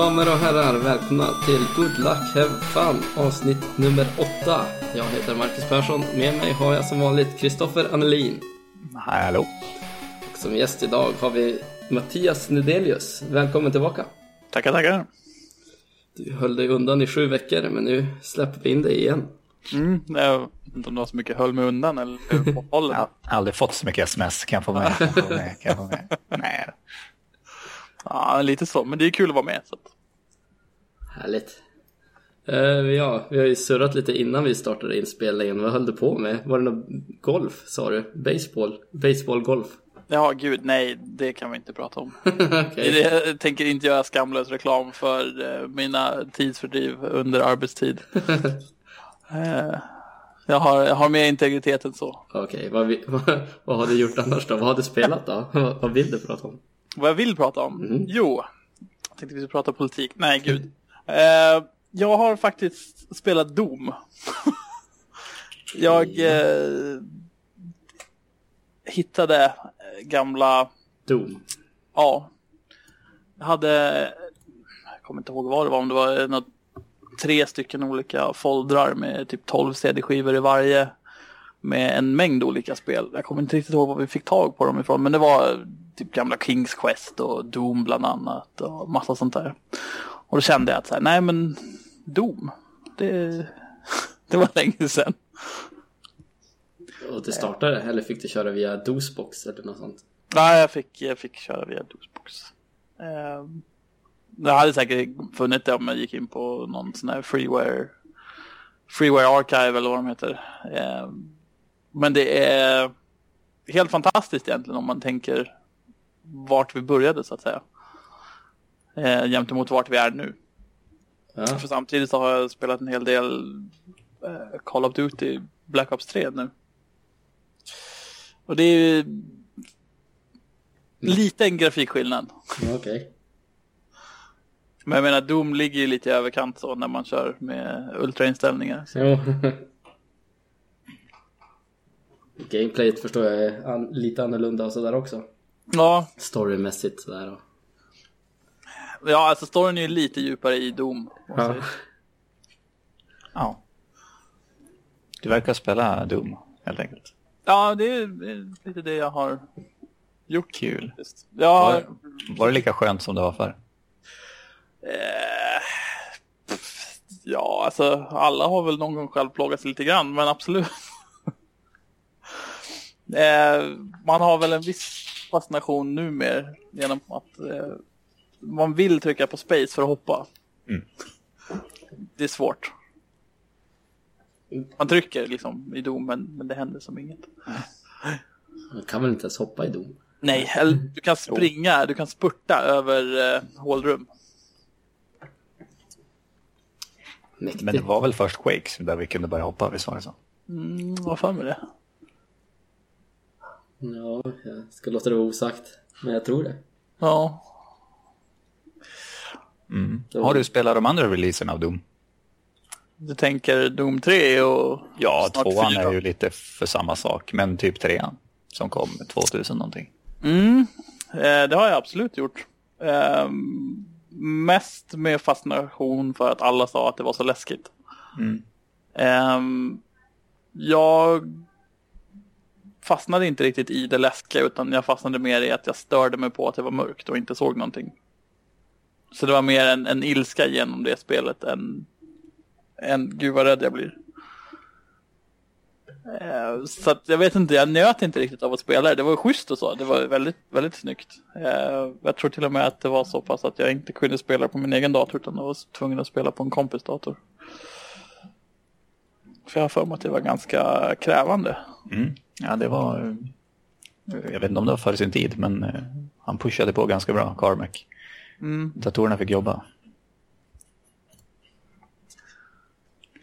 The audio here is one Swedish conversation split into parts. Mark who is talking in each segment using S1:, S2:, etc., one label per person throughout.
S1: damer och herrar, välkomna till Good Luck Have Fun avsnitt nummer åtta. Jag heter Marcus Persson, med mig har jag som vanligt Kristoffer Annelin.
S2: Hallå.
S1: Och som gäst idag har vi Mattias Nedelius. Välkommen tillbaka.
S2: Tackar, tackar.
S1: Du höll dig undan i sju veckor, men nu släpper vi in dig igen.
S3: Mm, jag vet inte om det var så mycket höll mig undan eller på hållen.
S2: Jag har aldrig fått så mycket sms. Kan jag få med? Kan jag få med? Kan jag få med? Nej.
S3: Ja, lite så. Men det är kul att vara med. Så.
S1: Härligt. Eh, ja, vi har ju surrat lite innan vi startade inspelningen. Vad höll du på med? Var det något golf, sa du? Baseball? Baseballgolf?
S3: Ja, gud, nej, det kan vi inte prata om. Det- Jag tänker inte göra skamlös reklam för eh, mina tidsfördriv under arbetstid. Eh, jag, har, jag har mer integritet än så.
S1: Okej, vad, vi- vad, vad har du gjort annars då? Vad har du spelat då? vad, vad vill du prata om?
S3: Vad jag vill prata om?
S1: Mhm.
S3: Jo, jag tänkte vi skulle prata politik. Nej, gud. Eh, jag har faktiskt spelat Doom. jag eh, hittade eh, gamla,
S1: Doom.
S3: ja, jag hade, jag kommer inte ihåg vad det var, om det var något, tre stycken olika foldrar med typ 12 CD-skivor i varje. Med en mängd olika spel. Jag kommer inte riktigt ihåg var vi fick tag på dem ifrån. Men det var typ gamla Kings Quest och Doom bland annat. Och massa sånt där. Och då kände jag att så här, nej men Doom. Det, det var länge sedan.
S1: Och du startade eller fick du köra via DOSbox eller något sånt?
S3: Nej, jag fick, jag fick köra via DOSbox. Eh, jag hade säkert funnit det om jag gick in på någon sån här freeware, freeware archive eller vad de heter. Eh, men det är helt fantastiskt egentligen om man tänker vart vi började så att säga. Eh, jämte mot vart vi är nu.
S1: Ja,
S3: För samtidigt så har jag spelat en hel del eh, Call of Duty Black Ops 3 nu. Och det är ju lite en grafikskillnad.
S1: okej.
S3: Men jag menar Doom ligger ju lite i överkant så när man kör med ultrainställningar. Så-
S1: Jo. Gameplayet förstår jag är an- lite annorlunda och sådär också.
S3: Ja,
S1: Storymässigt sådär. Och...
S3: ja, alltså storyn är ju lite djupare i Doom.
S1: Ja.
S2: Ja. Du verkar spela Doom, helt enkelt.
S3: Ja, det är, lite det jag har gjort.
S2: Kul.
S3: Ja,
S2: Var, var det lika skönt som det var förr?
S3: Eh, pff, ja, alltså alla har väl någon gång själv plågat sig lite grann, men absolut. eh, man har väl en viss fascination numer genom att eh, man vill trycka på space för att hoppa.
S2: Mm.
S3: Det är svårt. Man trycker liksom i dom, men, men det händer som inget.
S1: Man kan väl inte ens hoppa i Doom?
S3: Nej, eller du kan springa, du kan spurta över eh, hålrum.
S1: Mäktigt.
S2: Men det var väl först Quakes där vi kunde börja hoppa, visst var det så?
S3: Mm, vad för med det?
S1: Ja, jag ska låta det vara osagt. Men jag tror det.
S3: Ja,
S2: Mm. Har du spelat de andra releaserna av Doom?
S3: Du tänker Doom 3 och
S2: Ja,
S3: snart
S2: tvåan
S3: fyra.
S2: är ju lite för samma sak, men typ trean som kom 2000 någonting.
S3: Mm, eh, det har jag absolut gjort. Ehm, mest med fascination för att alla sa att det var så läskigt.
S2: Mm.
S3: Ehm, jag fastnade inte riktigt i det läskiga utan jag fastnade mer i att jag störde mig på att det var mörkt och inte såg någonting. Så det var mer en, en ilska genom det spelet än, än gud vad rädd jag blir. Eh, Så att jag vet inte, jag njöt inte riktigt av att spela det. Det var schysst och så, det var väldigt, väldigt snyggt. Eh, Jag tror till och med att det var så pass att jag inte kunde spela på min egen dator utan jag var tvungen att spela på en kompis dator. För jag har för mig att det var ganska krävande.
S2: Mm. Ja, det var... eh, Jag vet inte om det var före sin tid, men eh, han pushade på ganska bra, Carmack.
S3: Mm.
S2: Datorerna fick jobba.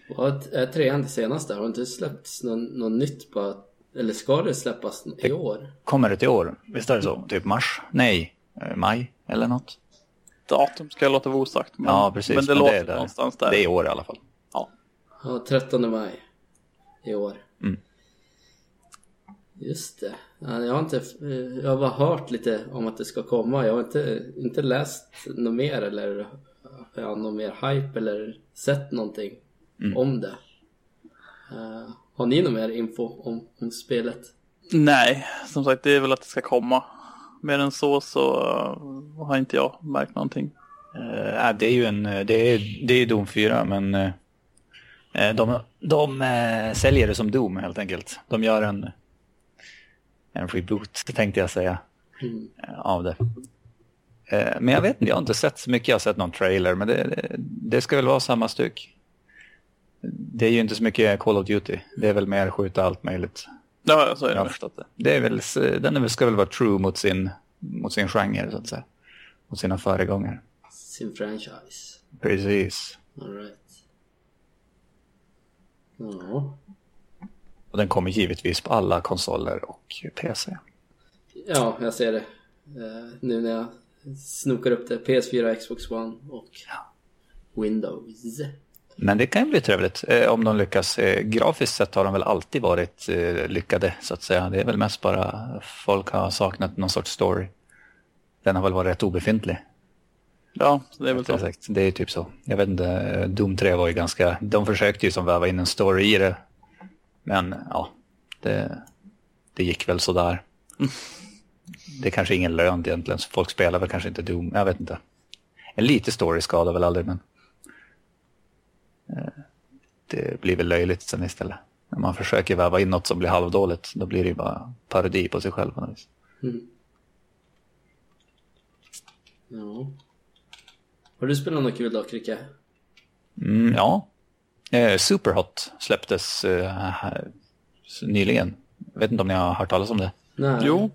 S1: Vad är trean det senaste? Har det inte släppts någon, något nytt på... Eller ska det släppas i år?
S2: Kommer det till år? Visst är det så? Typ mars? Nej, eh, maj eller något?
S3: Datum ska jag låta vara osagt. Men,
S2: ja, precis.
S3: Men det låter
S2: är där.
S3: någonstans där.
S2: Det är i år i alla fall.
S3: Ja.
S1: Ja, 13 maj i år. Just det. Ja, Jag har, inte, jag har bara hört lite om att det ska komma. Jag har inte, inte läst något mer eller ja, någon mer hype eller sett någonting om det. Eh, har ni någon mer info om, om spelet?
S3: Nej, som sagt det är väl att det ska komma. Mer än så så eh, har inte jag märkt någonting.
S2: Eh, det är ju en, det är, det är Doom 4 men de, de eh, säljer det som Doom helt enkelt. De gör en, en reboot tänkte jag säga
S1: Mm.
S2: eh, av det. Eh, men jag vet inte, jag har inte sett så mycket, jag har sett någon trailer men det, det, det ska väl vara samma styck. Det är ju inte så mycket Call of Duty, det är väl mer skjuta allt möjligt.
S3: Ja, så är
S2: Jag har
S3: det.
S2: förstått det. det är väl, den ska väl vara true mot sin, mot sin genre så att säga. Mot sina föregångare.
S1: Sin franchise.
S2: Precis.
S1: Alright. Ja.
S2: Och den kommer givetvis på alla konsoler och PC.
S1: ja, jag ser det. Eh, nu när jag snokar upp det. PS4, Xbox One och Windows.
S2: Men det kan ju bli trevligt eh, om de lyckas. Eh, grafiskt sett har de väl alltid varit eh, lyckade så att säga. Det är väl mest bara folk har saknat någon sorts story. Den har väl varit rätt obefintlig.
S3: Ja, så det är väl så.
S2: sagt. Det är typ så. Jag vet inte, Doom 3 var ju ganska, de försökte ju som väva in en story i det. Men ja, det, det gick väl sådär. Det är kanske ingen lön egentligen, så folk spelar väl kanske inte Doom, jag vet inte. En lite story skadar väl aldrig, men eh, det blir väl löjligt sen istället. När man försöker väva in något som blir halvdåligt, då blir det ju bara parodi på sig själv på något vis.
S1: Mm. Ja. Har du spelat något kul då, Kricke?
S2: Mm, ja. Eh, Superhot släpptes eh, nyligen. Jag vet inte om ni har hört talas om det.
S1: Nej.
S3: Jo,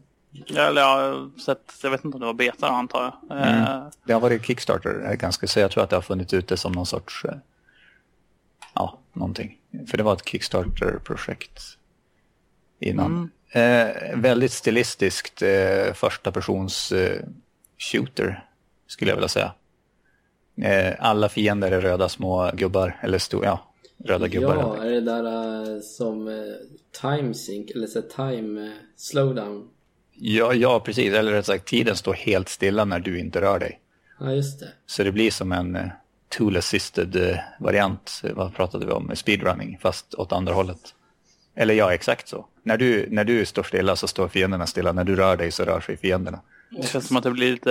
S3: eller jag har sett, jag vet inte om det var beta antar jag. Eh,
S2: Det har varit Kickstarter eh, ganska, så jag tror att det har funnits ute som någon sorts, eh, ja, någonting. För det var ett Kickstarter-projekt innan. Eh, väldigt stilistiskt eh, första persons eh, shooter, skulle jag vilja säga. Eh, alla fiender är röda små gubbar, eller stor, ja, röda gubbar.
S1: Ja, är det där eh, som eh, time sync eller så time eh, slowdown?
S2: Ja, ja, precis. Eller rätt sagt, tiden står helt stilla när du inte rör dig.
S1: Ja, just det.
S2: Så det blir som en eh, tool-assisted eh, variant, eh, vad pratade vi om, speedrunning, fast åt andra hållet. Eller ja, exakt så. När du, när du står stilla så står fienderna stilla, när du rör dig så rör sig fienderna.
S3: det känns som att det blir lite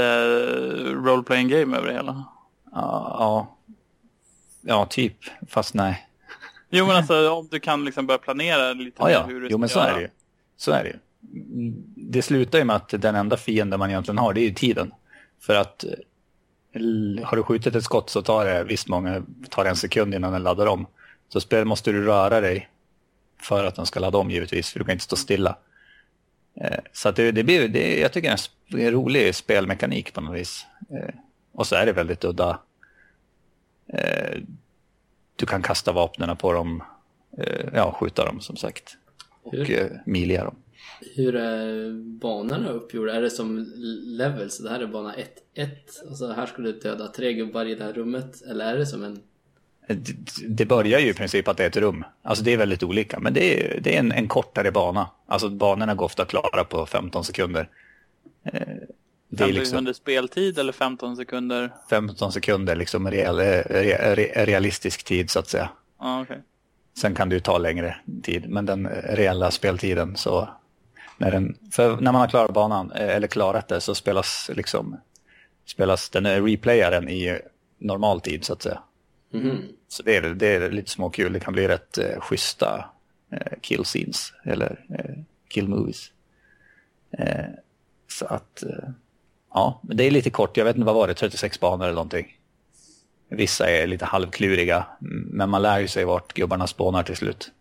S3: role-playing game över det hela.
S2: Ja, ja, typ, fast nej.
S3: Jo men alltså om du kan liksom börja planera lite
S2: Ja, ja,
S3: hur du
S2: jo men så
S3: göra.
S2: är det ju. Så är det ju. Det slutar ju med att den enda fienden man egentligen har, det är ju tiden. För att eh, har du skjutit ett skott så tar det, visst många, tar en sekund innan den laddar om. Så spel måste du röra dig för att den ska ladda om givetvis, för du kan inte stå stilla. Eh, Så att det, det blir, det, jag tycker det är en rolig spelmekanik på något vis. Eh, Och så är det väldigt udda. Eh, Du kan kasta vapnen på dem, eh, ja skjuta dem som sagt. Och eh, milia dem.
S1: Hur är banorna uppgjorda? Är det som levels? Det här är bana 1, 1. Alltså här ska du döda tre gubbar i det här rummet. Eller är det som en...
S2: Eh, Det, det börjar ju i princip att det är ett rum. Alltså det är väldigt olika, men det är, det är en, en kortare bana. Alltså banorna går ofta klara på 15 sekunder. Det är
S3: 15
S2: liksom
S3: sekunder speltid eller 15 sekunder?
S2: 15 sekunder liksom real, re, re, realistisk tid så att säga.
S3: Ja, okej.
S2: Sen kan det ju ta längre tid, men den reella speltiden så... När, den, för när man har klarat banan, eh, eller klarat det, så spelas liksom... Spelas den eh, replayaren i normal tid så att säga.
S1: Mhm.
S2: Så det är, det är lite småkul, det kan bli rätt eh, schyssta eh, kill scenes, eller eh, kill movies. Eh, så att, eh, ja, men det är lite kort, jag vet inte vad var det, 36 banor eller någonting. Vissa är lite halvkluriga, mm, men man lär ju sig vart gubbarna spånar till slut.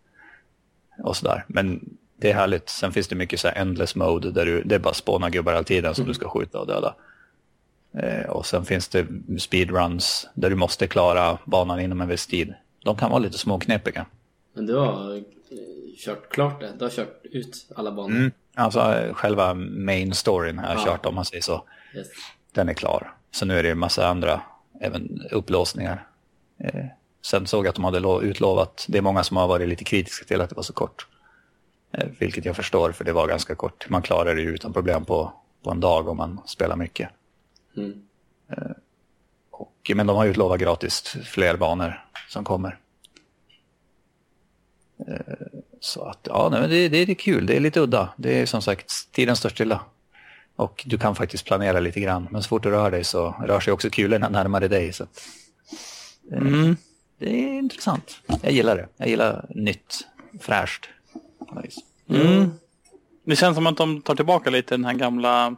S2: Och sådär, men det är härligt. Sen finns det mycket så här endless mode där du, det är bara spåna gubbar hela tiden som du ska skjuta och döda. Eh, och sen finns det speedruns där du måste klara banan inom en viss tid. De kan vara lite småknepiga.
S1: Men har eh, kört klart det? Du har kört ut alla banor?
S2: Mm. Alltså eh, själva main storyn har jag
S1: Ja.
S2: kört om man säger så.
S1: Yes.
S2: Den är klar. Så nu är det en massa andra även upplåsningar. Eh, sen såg jag att de hade lo- utlovat, det är många som har varit lite kritiska till att det var så kort. Eh, vilket jag förstår för det var ganska kort. Man klarar det ju utan problem på, på en dag om man spelar mycket.
S1: Mm.
S2: Och, men de har utlovat gratis fler banor som kommer. Eh, Så att ja, nej, men det, det är kul, det är lite udda. Det är som sagt, tiden står stilla. Och du kan faktiskt planera lite grann. Men så fort du rör dig så rör sig också kulorna närmare dig. Så att,
S3: Mm.
S2: det är intressant. Jag gillar det. Jag gillar nytt, fräscht. Nice.
S3: Mm. Det känns som att de tar tillbaka lite den här gamla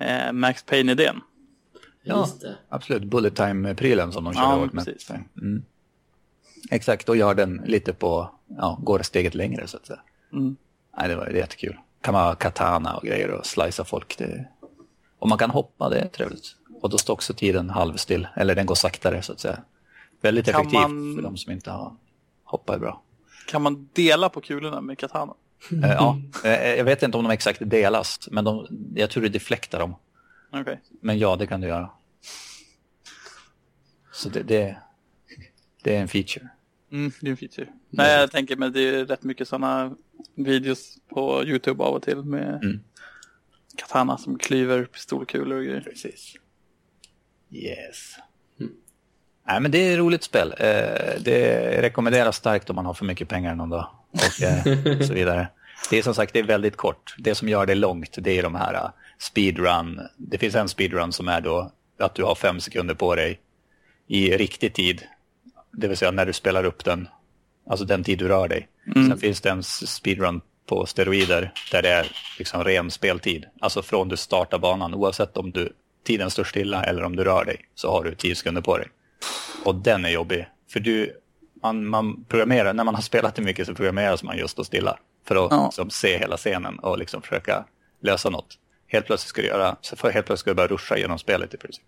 S3: eh, Max Payne-idén.
S2: Ja. Absolut, bullet time-prylen som de körde
S3: Ja,
S2: hårt med.
S3: precis.
S2: Mm. Exakt, och gör den lite på, ja, går steget längre så att säga.
S3: Mm.
S2: Nej, det var det jättekul. Kan man ha katana och grejer och slicea folk. Det... Och man kan hoppa, det är trevligt. Och då står också tiden halvstill, eller den går saktare så att säga. Väldigt
S3: Kan
S2: effektivt
S3: man-
S2: för de som inte har hoppat är bra.
S3: Kan man dela på kulorna med katana?
S2: Eh, ja, eh, jag vet inte om de exakt delas, men de, jag tror det deflektar dem.
S3: Okej.
S2: Men ja, det kan du göra. Så det, det, det är en feature.
S3: Mm, det är en feature. Nej, jag tänker mig det är rätt mycket sådana videos på YouTube av och till med
S2: Mm.
S3: katana som klyver pistolkulor och grejer.
S2: Precis. Yes. Nej, men det är ett roligt spel. Eh, Det rekommenderas starkt om man har för mycket pengar någon dag. Och eh, så vidare. Det är som sagt det är väldigt kort. Det som gör det långt det är de här eh, speedrun. Det finns en speedrun som är då att du har fem sekunder på dig i riktig tid. Det vill säga när du spelar upp den. Alltså den tid du rör dig. Sen finns det en speedrun på steroider där det är liksom ren speltid. Alltså från du startar banan oavsett om du, tiden står stilla eller om du rör dig så har du tio sekunder på dig. Och den är jobbig. För du, man, man programmerar, när man har spelat det mycket så programmeras man just att stilla. För att
S3: Ja.
S2: liksom, se hela scenen och liksom försöka lösa något. Helt plötsligt ska du göra, så för helt plötsligt ska du börja ruscha genom spelet i princip.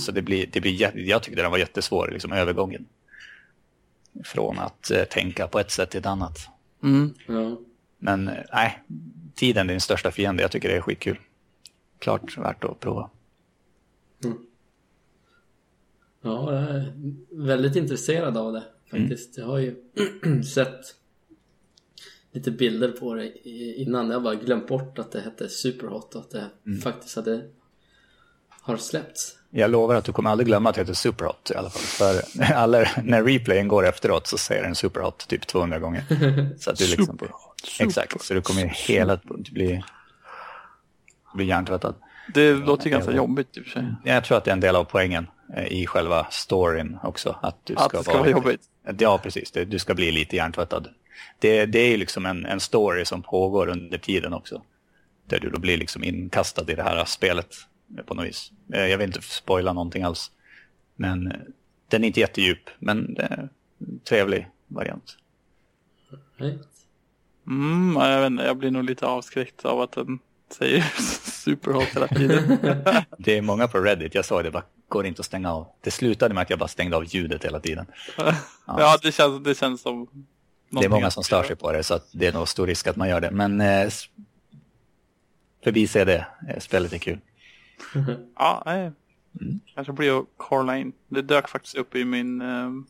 S2: Så det blir, det blir, jag tyckte den var jättesvår, liksom övergången. Från att eh, tänka på ett sätt till ett annat.
S3: Mm.
S1: Ja.
S2: Men eh, nej, tiden är din största fiende. Jag tycker det är skitkul. Klart värt att prova.
S1: ja, jag är väldigt intresserad av det faktiskt. Jag har ju sett lite bilder på det innan. Jag bara glömt bort att det hette Superhot och att det faktiskt hade har släppts.
S2: Jag lovar att du kommer aldrig glömma att det heter Superhot i alla fall. För alla, när replayen går efteråt så säger den Superhot typ 200 gånger. Så att du liksom,
S3: Superhot,
S2: Exakt, så du kommer hela bli, bli hjärntvättad.
S3: Det låter ganska
S2: jag-
S3: jobbigt i och för sig.
S2: Jag tror att det är en del av poängen eh, i själva storyn också. Att, du
S3: Att det ska vara jobbigt.
S2: Ja, precis. Det, du ska bli lite hjärntvättad. Det, det är ju liksom en, en story som pågår under tiden också. Där du då blir liksom inkastad i det här spelet på något vis. Eh, Jag vill inte spoila någonting alls. Men eh, den är inte jättedjup, men det är en trevlig variant.
S1: Right?
S3: Mm, ja, jag, vet inte, jag blir nog lite avskräckt av att den säger superhot hela tiden.
S2: Det är många på Reddit, jag sa det, bara går inte att stänga av. Det slutade med att jag bara stängde av ljudet hela tiden.
S3: ja, det känns, det känns som...
S2: Det är många som stör sig på det, så att det är nog stor risk att man gör det. Men eh, s- förbi se det, eh, spelet är kul.
S3: Ja, nej. Kanske blir att kolla in. Det dök faktiskt upp i min... ehm,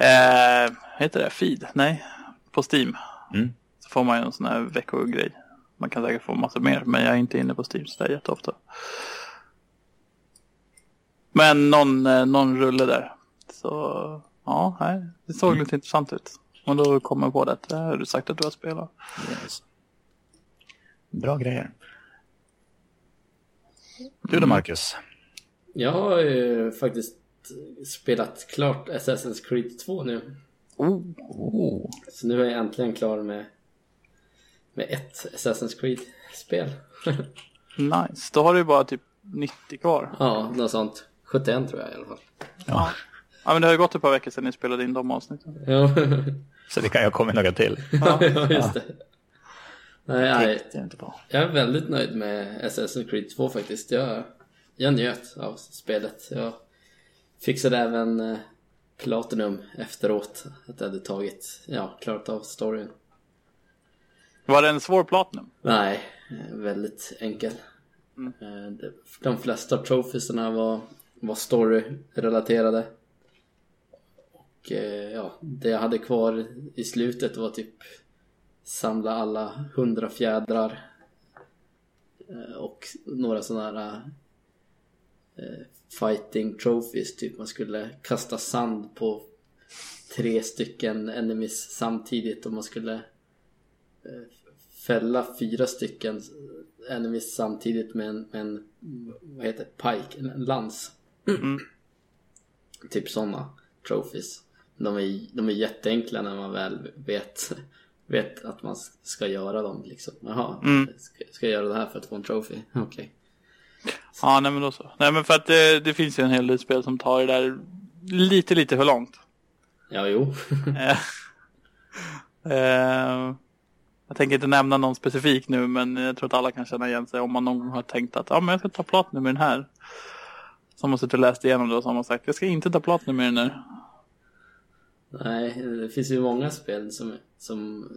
S3: Eh, heter det feed? Nej, på Steam.
S2: Mm.
S3: Så får man ju en sån här veckogrej. Man kan säkert få massor mer, men jag är inte inne på Steam så det är jätteofta. Men någon, eh, någon rulle där. Så ja, nej, det såg lite intressant ut. Och då kom jag på det. Det har du sagt att du har spelat.
S2: Yes. Bra grejer. Du då Marcus?
S1: Jag har ju faktiskt spelat klart Assassin's Creed 2 nu.
S2: Oh.
S1: Så nu är jag äntligen klar med, med ett Assassin's Creed-spel.
S3: Nice, då har du bara typ 90 kvar.
S1: ja, något sånt. 71 tror jag i alla fall.
S2: Ja,
S3: Ja men det har ju gått ett par veckor sedan ni spelade in de avsnitten.
S1: Ja,
S2: så det kan ju komma några till.
S1: ja just det. Nej, nej,
S2: Det är inte bra.
S1: jag är väldigt nöjd med Assassin's Creed 2 faktiskt. Jag, jag njöt av spelet. Jag fixade även eh, Platinum efteråt. Att jag hade tagit, ja, klarat av storyn.
S3: Var det en svår Platinum?
S1: Nej, eh, väldigt enkel. Eh, det- De flesta trofisarna var, var story-relaterade. eh, ja, det jag hade kvar i slutet var typ samla alla hundra fjädrar eh, och några sådana här eh, fighting trophies, typ man skulle kasta sand på tre stycken enemies samtidigt och man skulle eh, fälla fyra stycken enemies samtidigt med en, med en vad heter det, pike, en lans.
S3: Mm.
S1: Typ sådana trophies. De är, de är jätteenkla när man väl vet, vet att man ska göra dem liksom. Jaha,
S3: Mm.
S1: ska, ska jag göra det här för att få en trophy? Okej.
S3: Ja, nej men då så. Nej men för att det, det finns ju en hel del spel som tar det där lite, lite för långt.
S1: Ja, jo.
S3: Eh, eh, jag tänker inte nämna någon specifik nu men jag tror att alla kan känna igen sig om man någon gång har tänkt att ja, men jag ska ta platinum med den här. Som har suttit och läst igenom det och som har sagt jag ska inte ta platinum med den där.
S1: Nej, det finns ju många spel som, som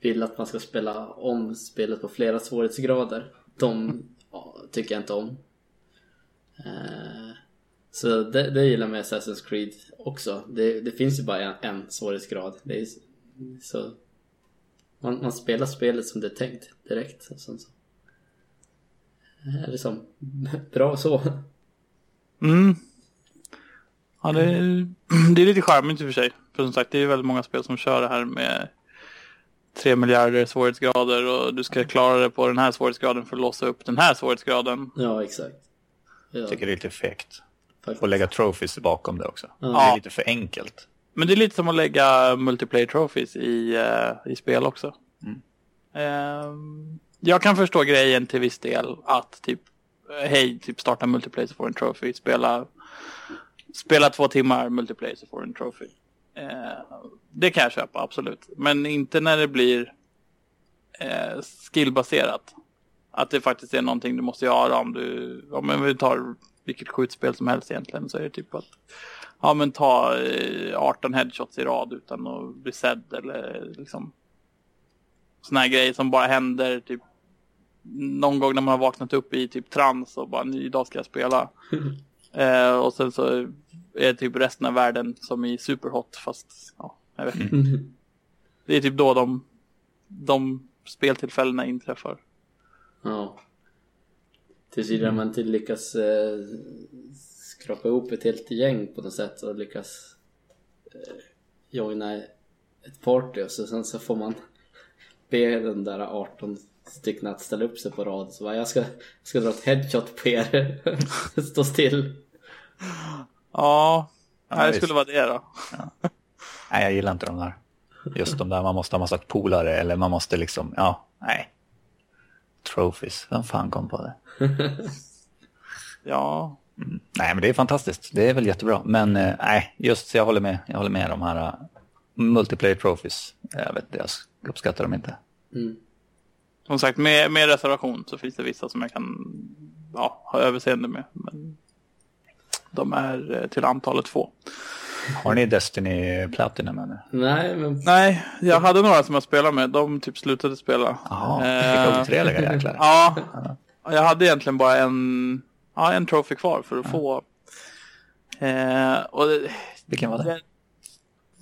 S1: vill att man ska spela om spelet på flera svårighetsgrader. De tycker jag inte om. Eh, så det, det gillar jag med Assassin's Creed också. Det, det finns ju bara en, en svårighetsgrad. Det är, så man, man spelar spelet som det är tänkt direkt. Och sen så är det som bra så.
S3: Mm. Ja, det är, det är lite charmigt i och för sig. För som sagt, det är väldigt många spel som kör det här med tre miljarder svårighetsgrader och du ska klara det på den här svårighetsgraden för att låsa upp den här svårighetsgraden.
S1: Ja, exakt. Ja,
S2: Jag tycker det är lite fegt. Och lägga trophies bakom det också.
S1: Ja.
S2: Det är lite för enkelt.
S3: Men det är lite som att lägga multiplayer trophies i, eh, i spel också.
S2: Mm.
S3: Ehm, jag kan förstå grejen till viss del att typ, eh, hej, typ starta multiplayer så får du en trophy. Spela, spela två timmar multiplayer så får du en trophy. Eh, det kan jag köpa, absolut. Men inte när det blir eh, skillbaserat. Att det faktiskt är någonting du måste göra om du, om vi tar vilket skjutspel som helst egentligen så är det typ att ja men ta eh, 18 headshots i rad utan att bli sedd eller liksom såna här grejer som bara händer typ någon gång när man har vaknat upp i typ trans och bara idag ska jag spela. Mm eh, och sen så är typ resten av världen som i superhot fast ja, jag vet inte. Det är typ då de, de speltillfällena inträffar.
S1: Ja. Tills vidare man inte lyckas eh, skrapa ihop ett helt gäng på något sätt och lyckas eh, joina ett party och så, sen så får man be den där 18 stycken att ställa upp sig på rad. Så bara, jag ska, jag ska dra ett headshot på er. Stå still.
S3: Ja,
S2: Ja,
S3: nej, det skulle vara det då.
S2: Nej, jag gillar inte de där. Just de där man måste ha massa polare eller man måste liksom, ja, nej. Trophies, vem fan kom på det?
S3: Ja,
S2: Nej, men det är fantastiskt. Det är väl jättebra. Men eh, nej, just jag håller med. Jag håller med de här uh, multiplayer trophies. Jag vet inte, jag uppskattar dem inte.
S1: Mm.
S3: Som sagt med, med reservation så finns det vissa som jag kan ja, ha överseende med. Men de är eh, till antalet få.
S2: Har ni Destiny Platinum ännu?
S1: Nej men
S3: Nej, jag hade några som jag spelade med. De typ slutade spela.
S2: Jaha,
S3: Eh,
S2: vilka otrevliga jäklar.
S3: Ja, jag hade egentligen bara en, ja, en trophy kvar för att få. Eh, och det,
S2: Vilken var det?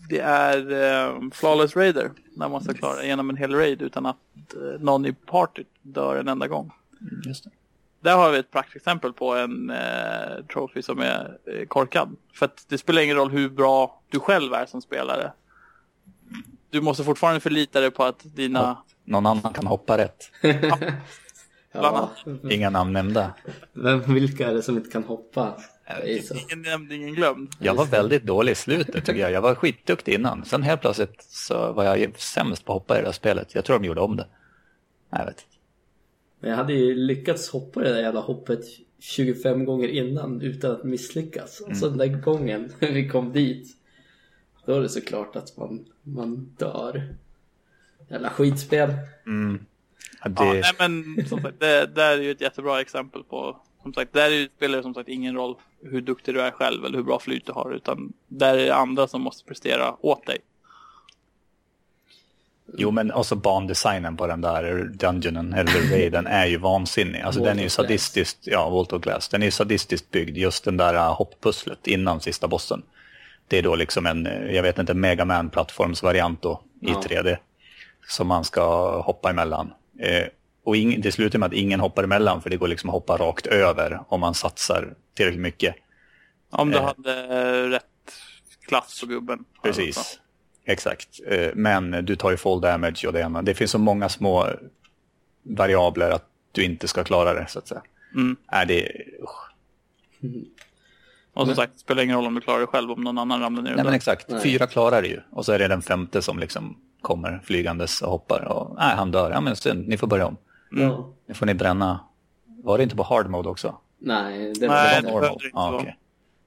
S3: Det, är eh, Flawless Raider. När man ska klara igenom en hel raid utan att eh, någon i partyt dör en enda gång.
S2: Mm, Just det.
S3: Där har vi ett praktexempel på en eh, trophy som är eh, korkad. För det spelar ingen roll hur bra du själv är som spelare. Du måste fortfarande förlita dig på att dina...
S2: Någon annan kan hoppa rätt.
S1: ja,
S2: Inga namn nämnda.
S1: vem, vilka är det som inte kan hoppa?
S3: Ingen nämnd, ingen glömd.
S2: Jag var väldigt dålig i slutet tycker jag. Jag var skitduktig innan. Sen helt plötsligt så var jag sämst på att hoppa i det där spelet. Jag tror de gjorde om det. Nej, Jag vet inte.
S1: Men jag hade ju lyckats hoppa det där jävla hoppet 25 gånger innan utan att misslyckas. Och så den där gången vi kom dit, då är det såklart att man, man dör. Jävla skitspel.
S2: Ja,
S3: Ja,
S2: det,
S3: nej, men som sagt, det, det är ju ett jättebra exempel på... Som sagt, där spelar det som sagt ingen roll hur duktig du är själv eller hur bra flyt du har. Utan där är det andra som måste prestera åt dig.
S2: Jo, men också bandesignen på den där dungeonen eller raiden är ju vansinnig. Alltså den är ju sadistiskt, ja, Vault of Glass. Den är ju sadistiskt byggd, just den där uh, hopppusslet innan sista bossen. Det är då liksom en, eh, jag vet inte, Mega Man-plattformsvariant då i
S1: Ja.
S2: 3D. Som man ska hoppa emellan. Eh, och ing, det slutar med att ingen hoppar emellan för det går liksom att hoppa rakt över om man satsar tillräckligt mycket.
S3: Om du
S2: Eh.
S3: hade eh, rätt klass på gubben.
S2: Precis. Exakt. Eh, Men du tar ju full damage och det ena. Det finns så många små variabler att du inte ska klara det så att säga.
S3: Mm.
S2: Är det... usch.
S3: Och som sagt, det spelar ingen roll om du klarar det själv om någon annan ramlar ner.
S2: Nej men exakt,
S1: Nej.
S2: fyra klarar det ju. Och så är det den femte som liksom kommer flygandes och hoppar. Och nej, han dör. Ja men synd, ni får börja om.
S1: Ja.
S2: Nu får ni bränna. Var det inte på hard mode också?
S1: Nej, det var
S3: Nej,
S2: Det var
S3: behövde det vara.
S2: okej.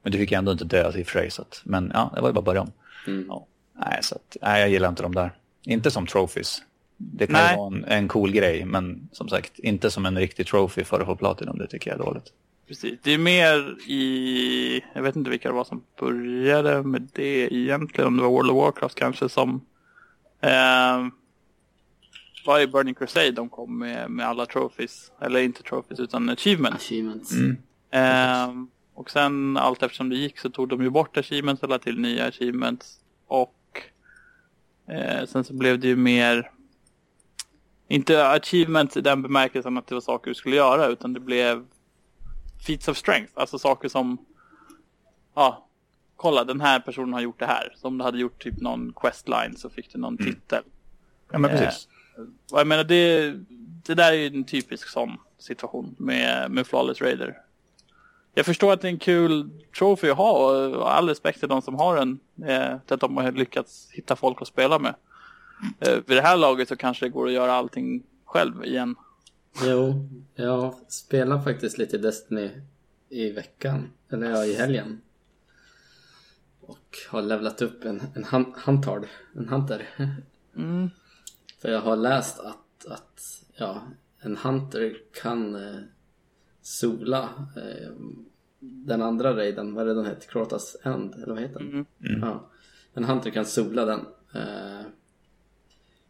S2: Men du fick ändå inte dö i sig. Så att, men ja, det var ju bara att börja om.
S1: Mm.
S2: Ja. Nej, så att, nej, jag gillar inte de där. Inte som trophies. Det kan
S3: Nej.
S2: ju vara en, en cool grej, men som sagt, inte som en riktig trophy för att få platinum. Det tycker jag är dåligt.
S3: Precis. Det är mer i, jag vet inte vilka det var som började med det egentligen. Om det var World of Warcraft kanske som eh, var i Burning Crusade de kom med, med alla trophies. Eller inte trophies utan achievements.
S1: Achievements.
S2: Mm.
S3: Eh, och sen allt eftersom det gick så tog de ju bort achievements och lade till nya achievements. Och eh, sen så blev det ju mer, inte achievements i den bemärkelsen att det var saker du skulle göra utan det blev feats of strength. Alltså saker som, ja, kolla den här personen har gjort det här. Så om du hade gjort typ någon questline så fick du någon titel.
S2: Ja, men
S3: Eh,
S2: precis.
S3: Och jag menar det, det där är ju en typisk sån situation med, med Flawless Raider. Jag förstår att det är en kul trophy att ha och, och all respekt till de som har den. Eh, till att de har lyckats hitta folk att spela med. Eh, vid det här laget så kanske det går att göra allting själv igen.
S1: Jo, jag spelar faktiskt lite Destiny i veckan. Eller ja, i helgen. Och har levlat upp en, en huntard. En hunter.
S3: Mm.
S1: För jag har läst att, att ja, en hunter kan eh, sola eh, den andra raiden. Vad är det den heter? Krotas End? Eller vad heter den?
S3: Mm.
S1: Ja. En hunter kan sola den. Eh,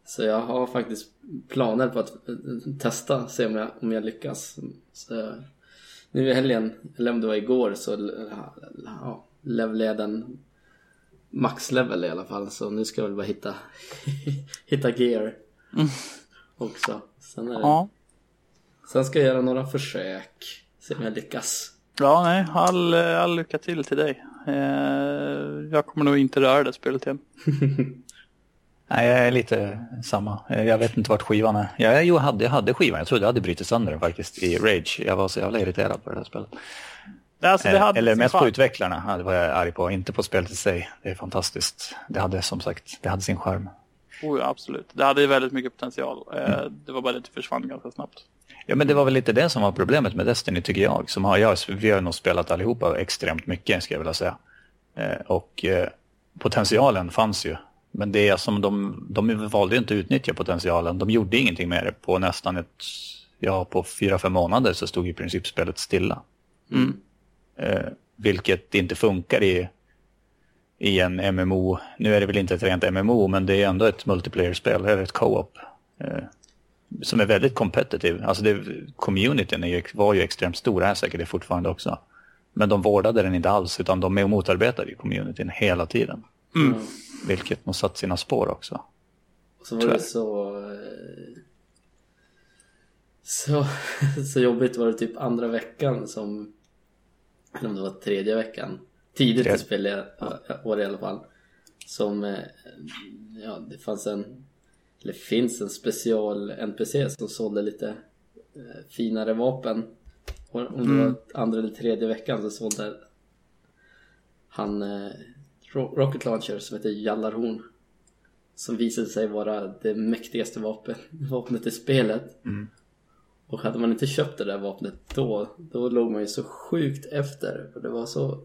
S1: så jag har faktiskt planer på att eh, testa, se om jag, om jag lyckas. Så, nu i helgen, eller om det var igår, så ja, levlade jag den maxlevel i alla fall. Så nu ska jag väl bara hitta, hitta gear också. Sen, är det,
S3: Ja.
S1: sen ska jag göra några försök, se om jag lyckas.
S3: ja, nej, all, all lycka till till dig. Eh, jag kommer nog inte röra det spelet igen.
S2: Nej, jag är lite samma. Eh, Jag vet inte vart skivan är. Jag, jo, jag, hade, jag hade skivan. Jag trodde jag hade brutit sönder den faktiskt i Rage. Jag var så jävla irriterad på det här spelet.
S3: Alltså,
S2: Eller
S3: sin
S2: mest på utvecklarna. Det var jag arg på. Inte på spelet i sig. Det är fantastiskt. Det hade som sagt, det hade sin charm.
S3: Oh, ja, absolut. Det hade väldigt mycket potential. Eh, Det var bara det att det försvann ganska snabbt.
S2: Ja, men det var väl lite det som var problemet med Destiny tycker jag. Som har, jag vi har nog spelat allihopa extremt mycket, ska jag vilja säga. Eh, och eh, potentialen fanns ju. Men det är som de, de valde inte att utnyttja potentialen. De gjorde ingenting med det på nästan ett, ja på fyra, fem månader så stod i princip spelet stilla.
S3: Mm.
S2: Eh, vilket inte funkar i, i en MMO. Nu är det väl inte ett rent MMO, men det är ändå ett multiplayer-spel, eller ett co-op. Eh, som är väldigt competitive. Alltså det, communityn är ju, var ju extremt stor, är säkert det fortfarande också. Men de vårdade den inte alls, utan de motarbetade ju communityn hela tiden.
S3: Mm.
S2: Vilket nog satt sina spår också.
S1: Och så var det så... eh, Så, så jobbigt var det typ andra veckan som... Eller om det var tredje veckan. Tidigt i år i alla fall. Som... eh, Ja, det fanns en... Eller finns en special NPC som sålde lite eh, finare vapen. Och om det var andra eller tredje veckan så sålde han eh, Ro- Rocket Launcher som heter Jallarhorn. Som visade sig vara det mäktigaste vapen, vapnet i spelet. Och hade man inte köpt det där vapnet då, då låg man ju så sjukt efter. För det var så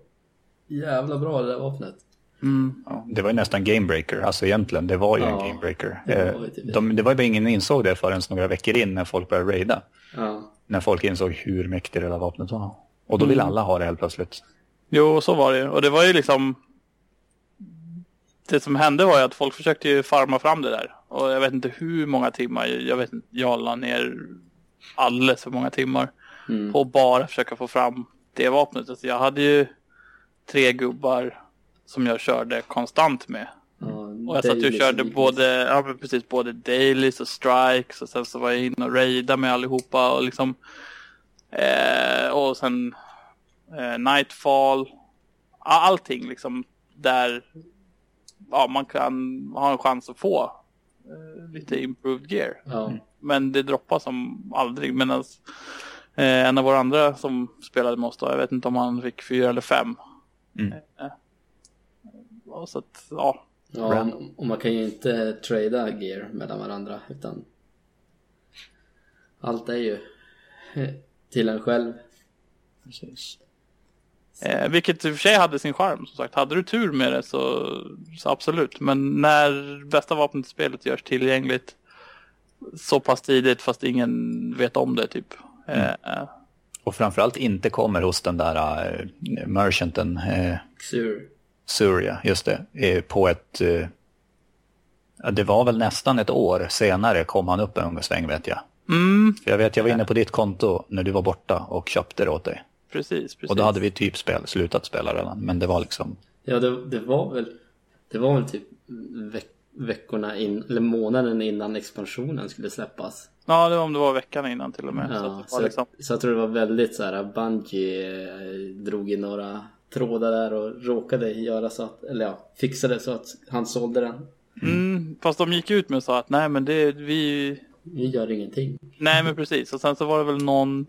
S1: jävla bra det där vapnet.
S3: Mm.
S2: Ja, det var ju nästan gamebreaker, alltså egentligen, det var ju
S1: Ja,
S2: en gamebreaker.
S1: det var
S2: Eh,
S1: ju typ det.
S2: de, det var ju bara ingen insåg det förrän några veckor in när folk började raida.
S1: Ja,
S2: När folk insåg hur mäktigt det där vapnet var. Och då ville
S1: Mm.
S2: alla ha det helt plötsligt.
S3: Jo, så var det. Och det var ju liksom... Det som hände var ju att folk försökte ju farma fram det där. Och jag vet inte hur många timmar. Jag vet inte, jag la ner alldeles för många timmar.
S1: mm.
S3: På att bara försöka få fram det vapnet. Alltså jag hade ju tre gubbar. som jag körde konstant med.
S1: Ja,
S3: Och jag satt och körde både, ja, men precis, både dailies och strikes och sen så var jag inne och raidade med allihopa och liksom eh, och sen eh, nightfall. Allting liksom där ja, man kan ha en chans att få lite improved gear.
S1: Ja,
S3: Men det droppar som aldrig. Medan eh, en av våra andra som spelade med oss då, jag vet inte om han fick fyra eller fem.
S2: Mm.
S3: Eh, och så att, ja.
S1: ja och man kan ju inte trada gear mellan varandra utan allt är ju till en själv.
S2: Precis.
S3: Eh, vilket i och för sig hade sin charm som sagt. Hade du tur med det så, så absolut. Men när bästa vapnet i spelet görs tillgängligt så pass tidigt fast ingen vet om det typ. Eh, eh,
S2: Och framförallt inte kommer hos den där uh, merchanten, uh,
S1: Xur.
S2: Surya, just det, eh, på ett... ja, det var väl nästan ett år senare kom han upp en sväng vet jag.
S3: mm,
S2: För jag vet, jag var inne på ditt konto när du var borta och köpte det åt dig.
S3: Precis, precis.
S2: Och då hade vi typ spel, slutat spela redan, men det var liksom...
S1: Ja, det, det var väl det var väl typ veck, veckorna in, eller månaden innan expansionen skulle släppas.
S3: Ja, det var om det var veckan innan till och med. så,
S1: Ja,
S3: att det var
S1: så,
S3: liksom,
S1: så jag tror det var väldigt så här Bungie eh, drog i några trådar där och råkade göra så att, eller ja, fixade så att han sålde den.
S3: mm, fast de gick ut med och sa att nej men det vi
S1: Vi gör ingenting.
S3: Nej men precis och sen så var det väl någon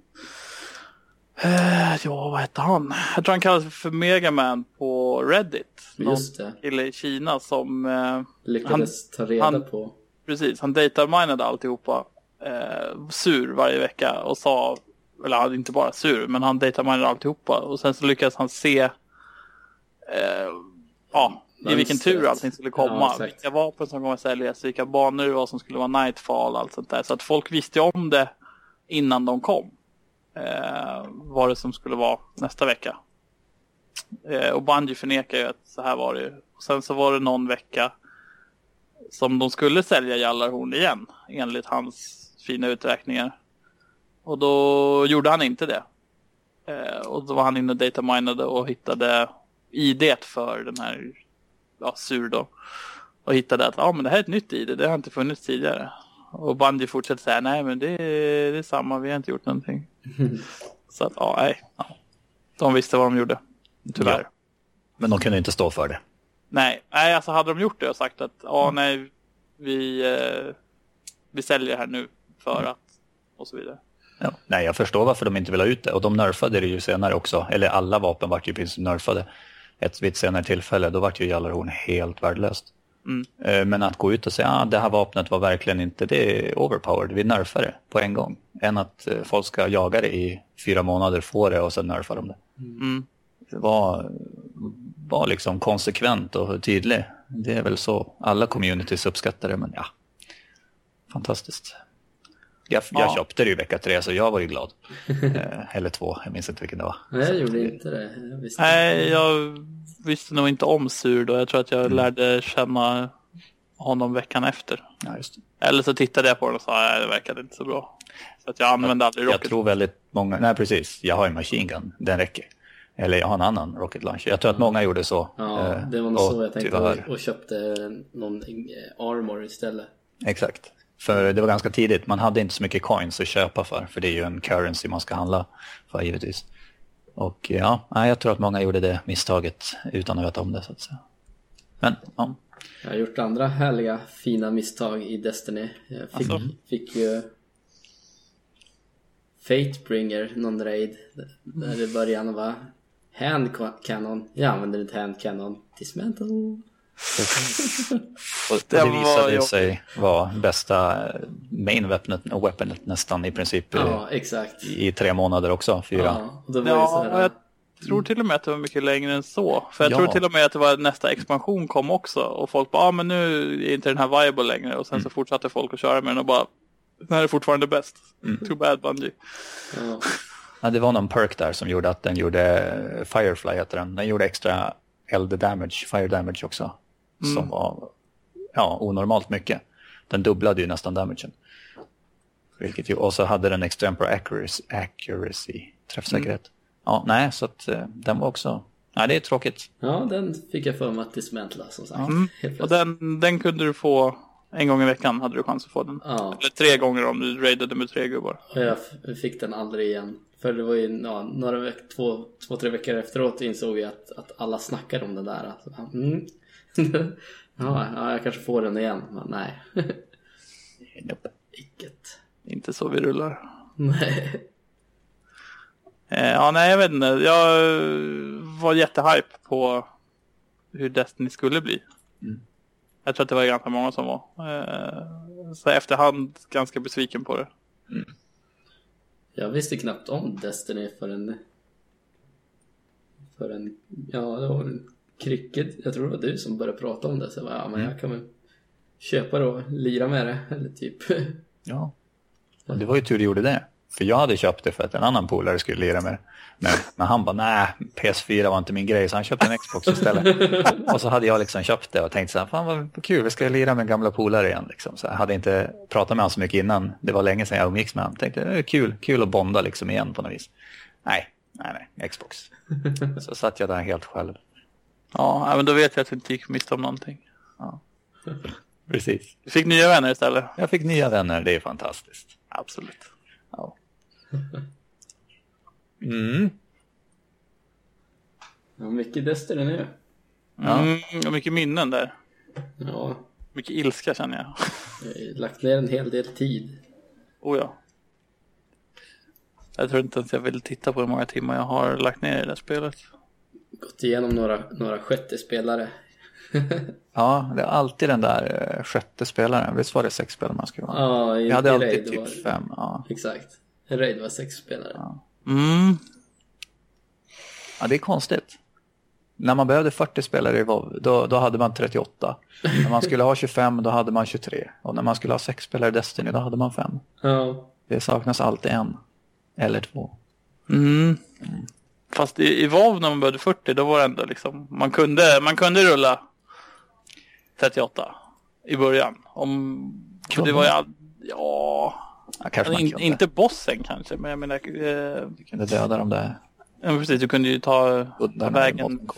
S3: Ja vad hette han? Jag tror han kallades för Megaman på Reddit. Någon
S1: Just det.
S3: kille i Kina som eh,
S1: Lyckades ta reda
S3: han-
S1: på.
S3: precis han dataminade alltihopa eh, sur varje vecka och sa eller han inte bara sur men han dataminade alltihopa och sen så lyckades han se eh, ja i vilken tur allting skulle
S1: Ja,
S3: komma.
S1: exakt.
S3: vilka vapen som kommer säljas, vilka banor det var som skulle vara nightfall allt sånt där. Så att folk visste om det innan de kom. Eh, vad det som skulle vara nästa vecka. Eh, och Bungie förnekar ju att så här var det ju. Och sen så var det någon vecka som de skulle sälja Jallarhorn igen enligt hans fina uträkningar. Och då gjorde han inte det. Eh, och då var han inne och dataminade och hittade ID för den här ja, sur då. Och hittade att ja, men det här är ett nytt ID, det har inte funnits tidigare. Och Bungie fortsätter säga nej men det är, det är samma, vi har inte gjort någonting. Så att ja, nej. Ja. De visste vad de gjorde. Tyvärr.
S2: Ja. Men de kunde inte stå för det.
S3: Nej, nej, alltså hade de gjort det och sagt att ja, nej, vi, eh, vi säljer här nu för att och så vidare.
S2: Ja. Nej, jag förstår varför de inte vill ha ut det. Och de nerfade det ju senare också. Eller alla vapen vart ju nerfade. Ett vid ett senare tillfälle, då vart ju Jallarhorn helt värdelöst.
S3: Mm.
S2: Eh, Men att gå ut och säga att ah, det här vapnet var verkligen inte, det är overpowered, vi nerfar det på en gång. Än att eh, folk ska jaga det i fyra månader, få det och sen nerfar de det.
S3: Mm.
S2: Var, var liksom konsekvent och tydlig. Det är väl så alla communities uppskattar det, men ja. Fantastiskt. Jag, jag
S3: Ja.
S2: köpte det i vecka tre så jag var ju glad. eh, eller två, jag minns inte vilken det var.
S1: Nej, jag gjorde inte det. Jag visste
S3: Nej, jag visste nog inte om Sur då. Jag tror att jag lärde känna honom veckan efter.
S2: Ja, just det.
S3: Eller så tittade jag på den och sa nej, det verkade inte så bra. Så att jag använde aldrig
S2: Jag
S3: Rocket.
S2: tror väldigt många, nej precis, jag har en machine gun, den räcker. Eller jag har en annan rocket launcher. Jag tror att många gjorde så.
S1: Ja,
S2: eh,
S1: det var nog så jag tänkte
S2: tyvärr-
S1: och, och köpte någon eh, armor istället.
S2: Exakt. För det var ganska tidigt, man hade inte så mycket coins att köpa för. För det är ju en currency man ska handla för givetvis. Och ja, jag tror att många gjorde det misstaget utan att veta om det så att säga. Men ja,
S1: Jag har gjort andra härliga fina misstag i Destiny. Jag fick,
S3: Alltså?
S1: fick ju Fatebringer, någon raid. Där i början var Hand cannon. Jag använder inte hand cannon. Dismantle.
S2: Och
S3: Det
S2: det,
S3: var
S2: visade
S3: ju-
S2: sig vara bästa main weaponet, weaponet nästan i princip
S1: Ja, exakt.
S2: i, tre månader också, fyra.
S1: Ja, och var
S3: Ja,
S1: här,
S3: jag tror till och med att det var mycket längre än så. För jag
S2: Ja.
S3: tror till och med att det var nästa expansion kom också. Och folk bara, ah, men nu är inte den här viable längre. Och sen
S2: Mm.
S3: så fortsatte folk att köra med den och bara, den här är fortfarande bäst.
S2: Mm.
S3: Too bad Bungie.
S1: ja.
S2: Ja, det var någon perk där som gjorde att den gjorde, Firefly heter den, den gjorde extra eld damage, fire damage också. Som var ja, onormalt mycket. Den dubblade ju nästan damagen. Vilket ju, och så hade den extrem på accuracy, accuracy träffsäkerhet. Ja, nej, så att eh, den var också, Nej, det är tråkigt.
S1: Ja, den fick jag för mig att dismantla som sagt.
S3: Mm. Och den, den kunde du få en gång i veckan hade du chans att få den.
S1: Ja,
S3: Eller tre gånger om du raidade med tre gubbar.
S1: och jag fick den aldrig igen. För det var ju ja, några veck- två, två, tre veckor efteråt insåg jag att, att alla snackade om den där. Alltså, mm. ja, ja, jag kanske får den igen. Men nej,
S2: Nope.
S1: icket.
S3: Inte så vi rullar.
S1: Nej.
S3: Eh, ja, nej, jag vet inte. Jag var jättehype på hur Destiny skulle bli.
S2: Mm.
S3: Jag tror att det var ganska många som var. Eh, så efterhand ganska besviken på det.
S1: Jag visste knappt om Destiny förrän... Förrän... Ja, det var en krycket. Jag tror det var du som började prata om det. Så jag bara, ja men jag kan väl köpa det och lira med det. Eller typ.
S2: Ja. Och det var ju tur du gjorde det. För jag hade köpt det för att en annan polare skulle lira med det. Men, men han bara, nej, PS4 var inte min grej, så han köpte en Xbox istället. och så hade jag liksom köpt det och tänkt så här, fan vad kul, vi ska lira med gamla polare igen. Liksom. Så jag hade inte pratat med honom så mycket innan, det var länge sedan jag umgicks med honom. Tänkte, det är kul, kul att bonda liksom igen på något vis. Nej, nej, nej, Xbox. så satt jag där helt själv.
S3: Ja, ja, men då vet jag att du inte gick miste om någonting.
S2: Precis.
S3: Du fick nya vänner istället.
S2: Jag fick nya vänner, det är fantastiskt.
S3: Absolut.
S2: Ja. Mm.
S1: Ja, mycket Destiny nu.
S2: Ja.
S3: Mm, och mycket minnen där.
S1: Ja,
S3: Mycket ilska känner jag.
S1: jag har lagt ner en hel del tid.
S3: Oh ja. Jag tror inte ens jag vill titta på hur många timmar jag har lagt ner i det här spelet.
S1: Gått igenom några, några sjätte spelare.
S2: Ja, det är alltid den där eh, sjätte spelaren. Visst var det sex spelare man skulle vara?
S1: Ja, i,
S2: Jag hade
S1: i
S2: alltid
S1: var
S2: typ
S1: det.
S2: fem. Ja.
S1: Exakt. En raid var sex spelare.
S2: Ja.
S3: Mm.
S2: ja, det är konstigt. När man behövde 40 spelare i WoW, då, då hade man 38. När man skulle ha 25, då hade man 23. Och när man skulle ha sex spelare i Destiny, då hade man fem.
S1: Ja.
S2: Det saknas alltid en. Eller två.
S3: Mm. Fast i, i WoW när man började 40 då var det ändå liksom man kunde, man kunde rulla 38 i början. Om, för det var ju ja,
S2: Ja, kanske man
S3: in, inte bossen kanske men jag menar eh,
S2: Du kunde döda dem där
S3: ja, men precis du kunde ju ta, ta vägen.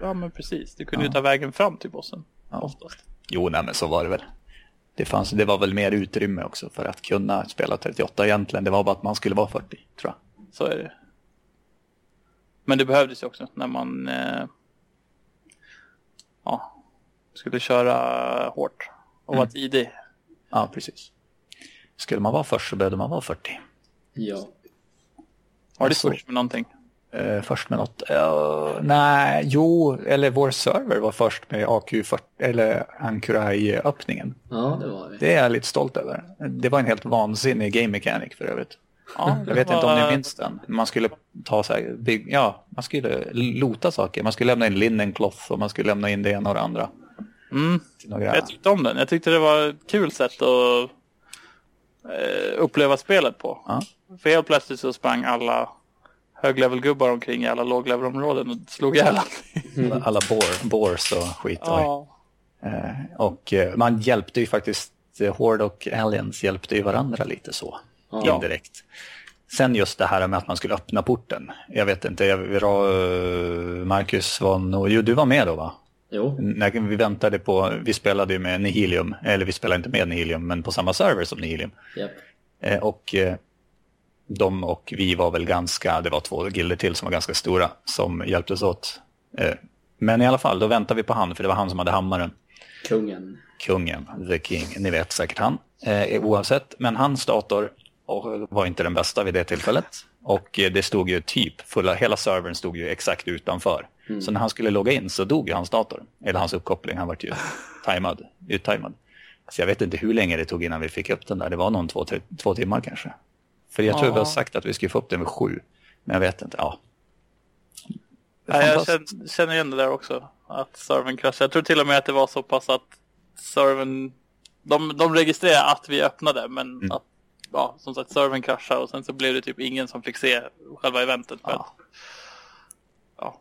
S3: Ja men precis du kunde
S2: Ja.
S3: ju ta vägen fram till bossen
S2: Ja.
S3: oftast.
S2: Jo, nej, men så var det väl. Det, fanns, det var väl mer utrymme också för att kunna spela 38 egentligen. Det var bara att man skulle vara 40, tror jag.
S3: Så är det. Men det behövdes ju också när man eh, ja, skulle köra hårt och vara tidig.
S2: Ja, precis. Skulle man vara först så behövde man vara 40.
S1: Ja.
S3: Var det först med någonting?
S2: Eh, först med något? Uh, nej, jo, eller vår server var först med AQ40, eller Ankurai-öppningen.
S1: Ja, det var vi.
S2: Det är jag lite stolt över. Det var en helt vansinnig game mechanic för övrigt.
S3: Ja,
S2: Jag vet inte om ni minns den. Man skulle ta så här, bygg, ja, man skulle lota saker. Man skulle lämna in linen cloth och man skulle lämna in det ena och det andra.
S3: Mm,
S2: några...
S3: jag tyckte om den. Jag tyckte det var ett kul sätt att eh, uppleva spelet på.
S2: Ja.
S3: För helt plötsligt så sprang alla höglevelgubbar omkring i alla låglevelområden och slog ihjäl allting.
S2: Alla bor, bors och skit.
S3: Ja.
S2: Eh, och eh, man hjälpte ju faktiskt, Horde och Aliens hjälpte ju varandra lite så.
S1: Ja.
S2: Indirekt. Sen just det här med att man skulle öppna porten. Jag vet inte, jag, uh, Marcus var nog, jo du var med då va?
S1: Jo.
S2: När vi väntade på, vi spelade ju med Nihilium, eller vi spelade inte med Nihilium, men på samma server som Nihilium.
S1: Japp.
S2: Eh, och eh, de och vi var väl ganska, det var två gilder till som var ganska stora som hjälptes åt. Eh, men i alla fall, då väntade vi på han, för det var han som hade hammaren.
S1: Kungen.
S2: Kungen, the king, ni vet säkert han. Eh, oavsett, men hans dator och, var inte den bästa vid det tillfället. Och det stod ju typ, fulla, hela servern stod ju exakt utanför. Så när han skulle logga in så dog ju hans dator, eller hans uppkoppling, han var ju tajmad, uttajmad. Så jag vet inte hur länge det tog innan vi fick upp den där, det var någon två, två timmar kanske. För jag tror
S3: Ja.
S2: vi har sagt att vi skulle få upp den vid sju, men jag vet inte, ja.
S3: Ja, jag känner, känner igen det där också. Att servern kraschade. Jag tror till och med att det var så pass att servern... De, de registrerade att vi öppnade men
S2: Mm.
S3: att ja, som sagt servern kraschade och sen så blev det typ ingen som fick se själva eventet. För
S2: Ja.
S3: att, ja,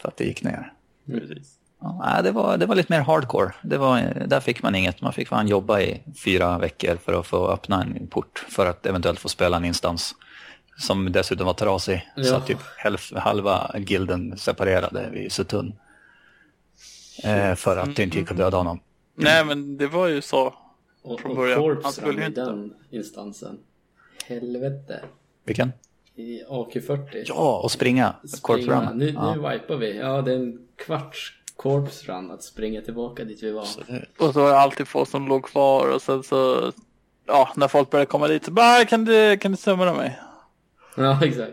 S2: För att det gick ner.
S3: precis.
S2: Ja, det, var, det var lite mer hardcore. Det var, där fick man inget. Man fick fan jobba i fyra veckor för att få öppna en port för att eventuellt få spela en instans. som dessutom var trasig.
S1: Ja.
S2: Så att typ hälf, halva gilden separerade vid Sutun. Eh, för att det inte gick att döda honom.
S3: Nej, men det var ju så.
S1: Och,
S3: Från
S1: och
S3: början. Han
S1: Corps i
S3: inte.
S1: den instansen. Helvete.
S2: Vilken?
S1: I AK40.
S2: Ja, och springa.
S1: Springa.
S2: run.
S1: Nu,
S2: Ja.
S1: nu wipar vi. Ja, det är en kvarts Corpse run att springa tillbaka dit vi var.
S2: Så det-
S3: Och så var det alltid få som låg kvar och sen så, ja, när folk började komma dit så bara, kan du, kan du sömna mig?
S1: Ja, exakt.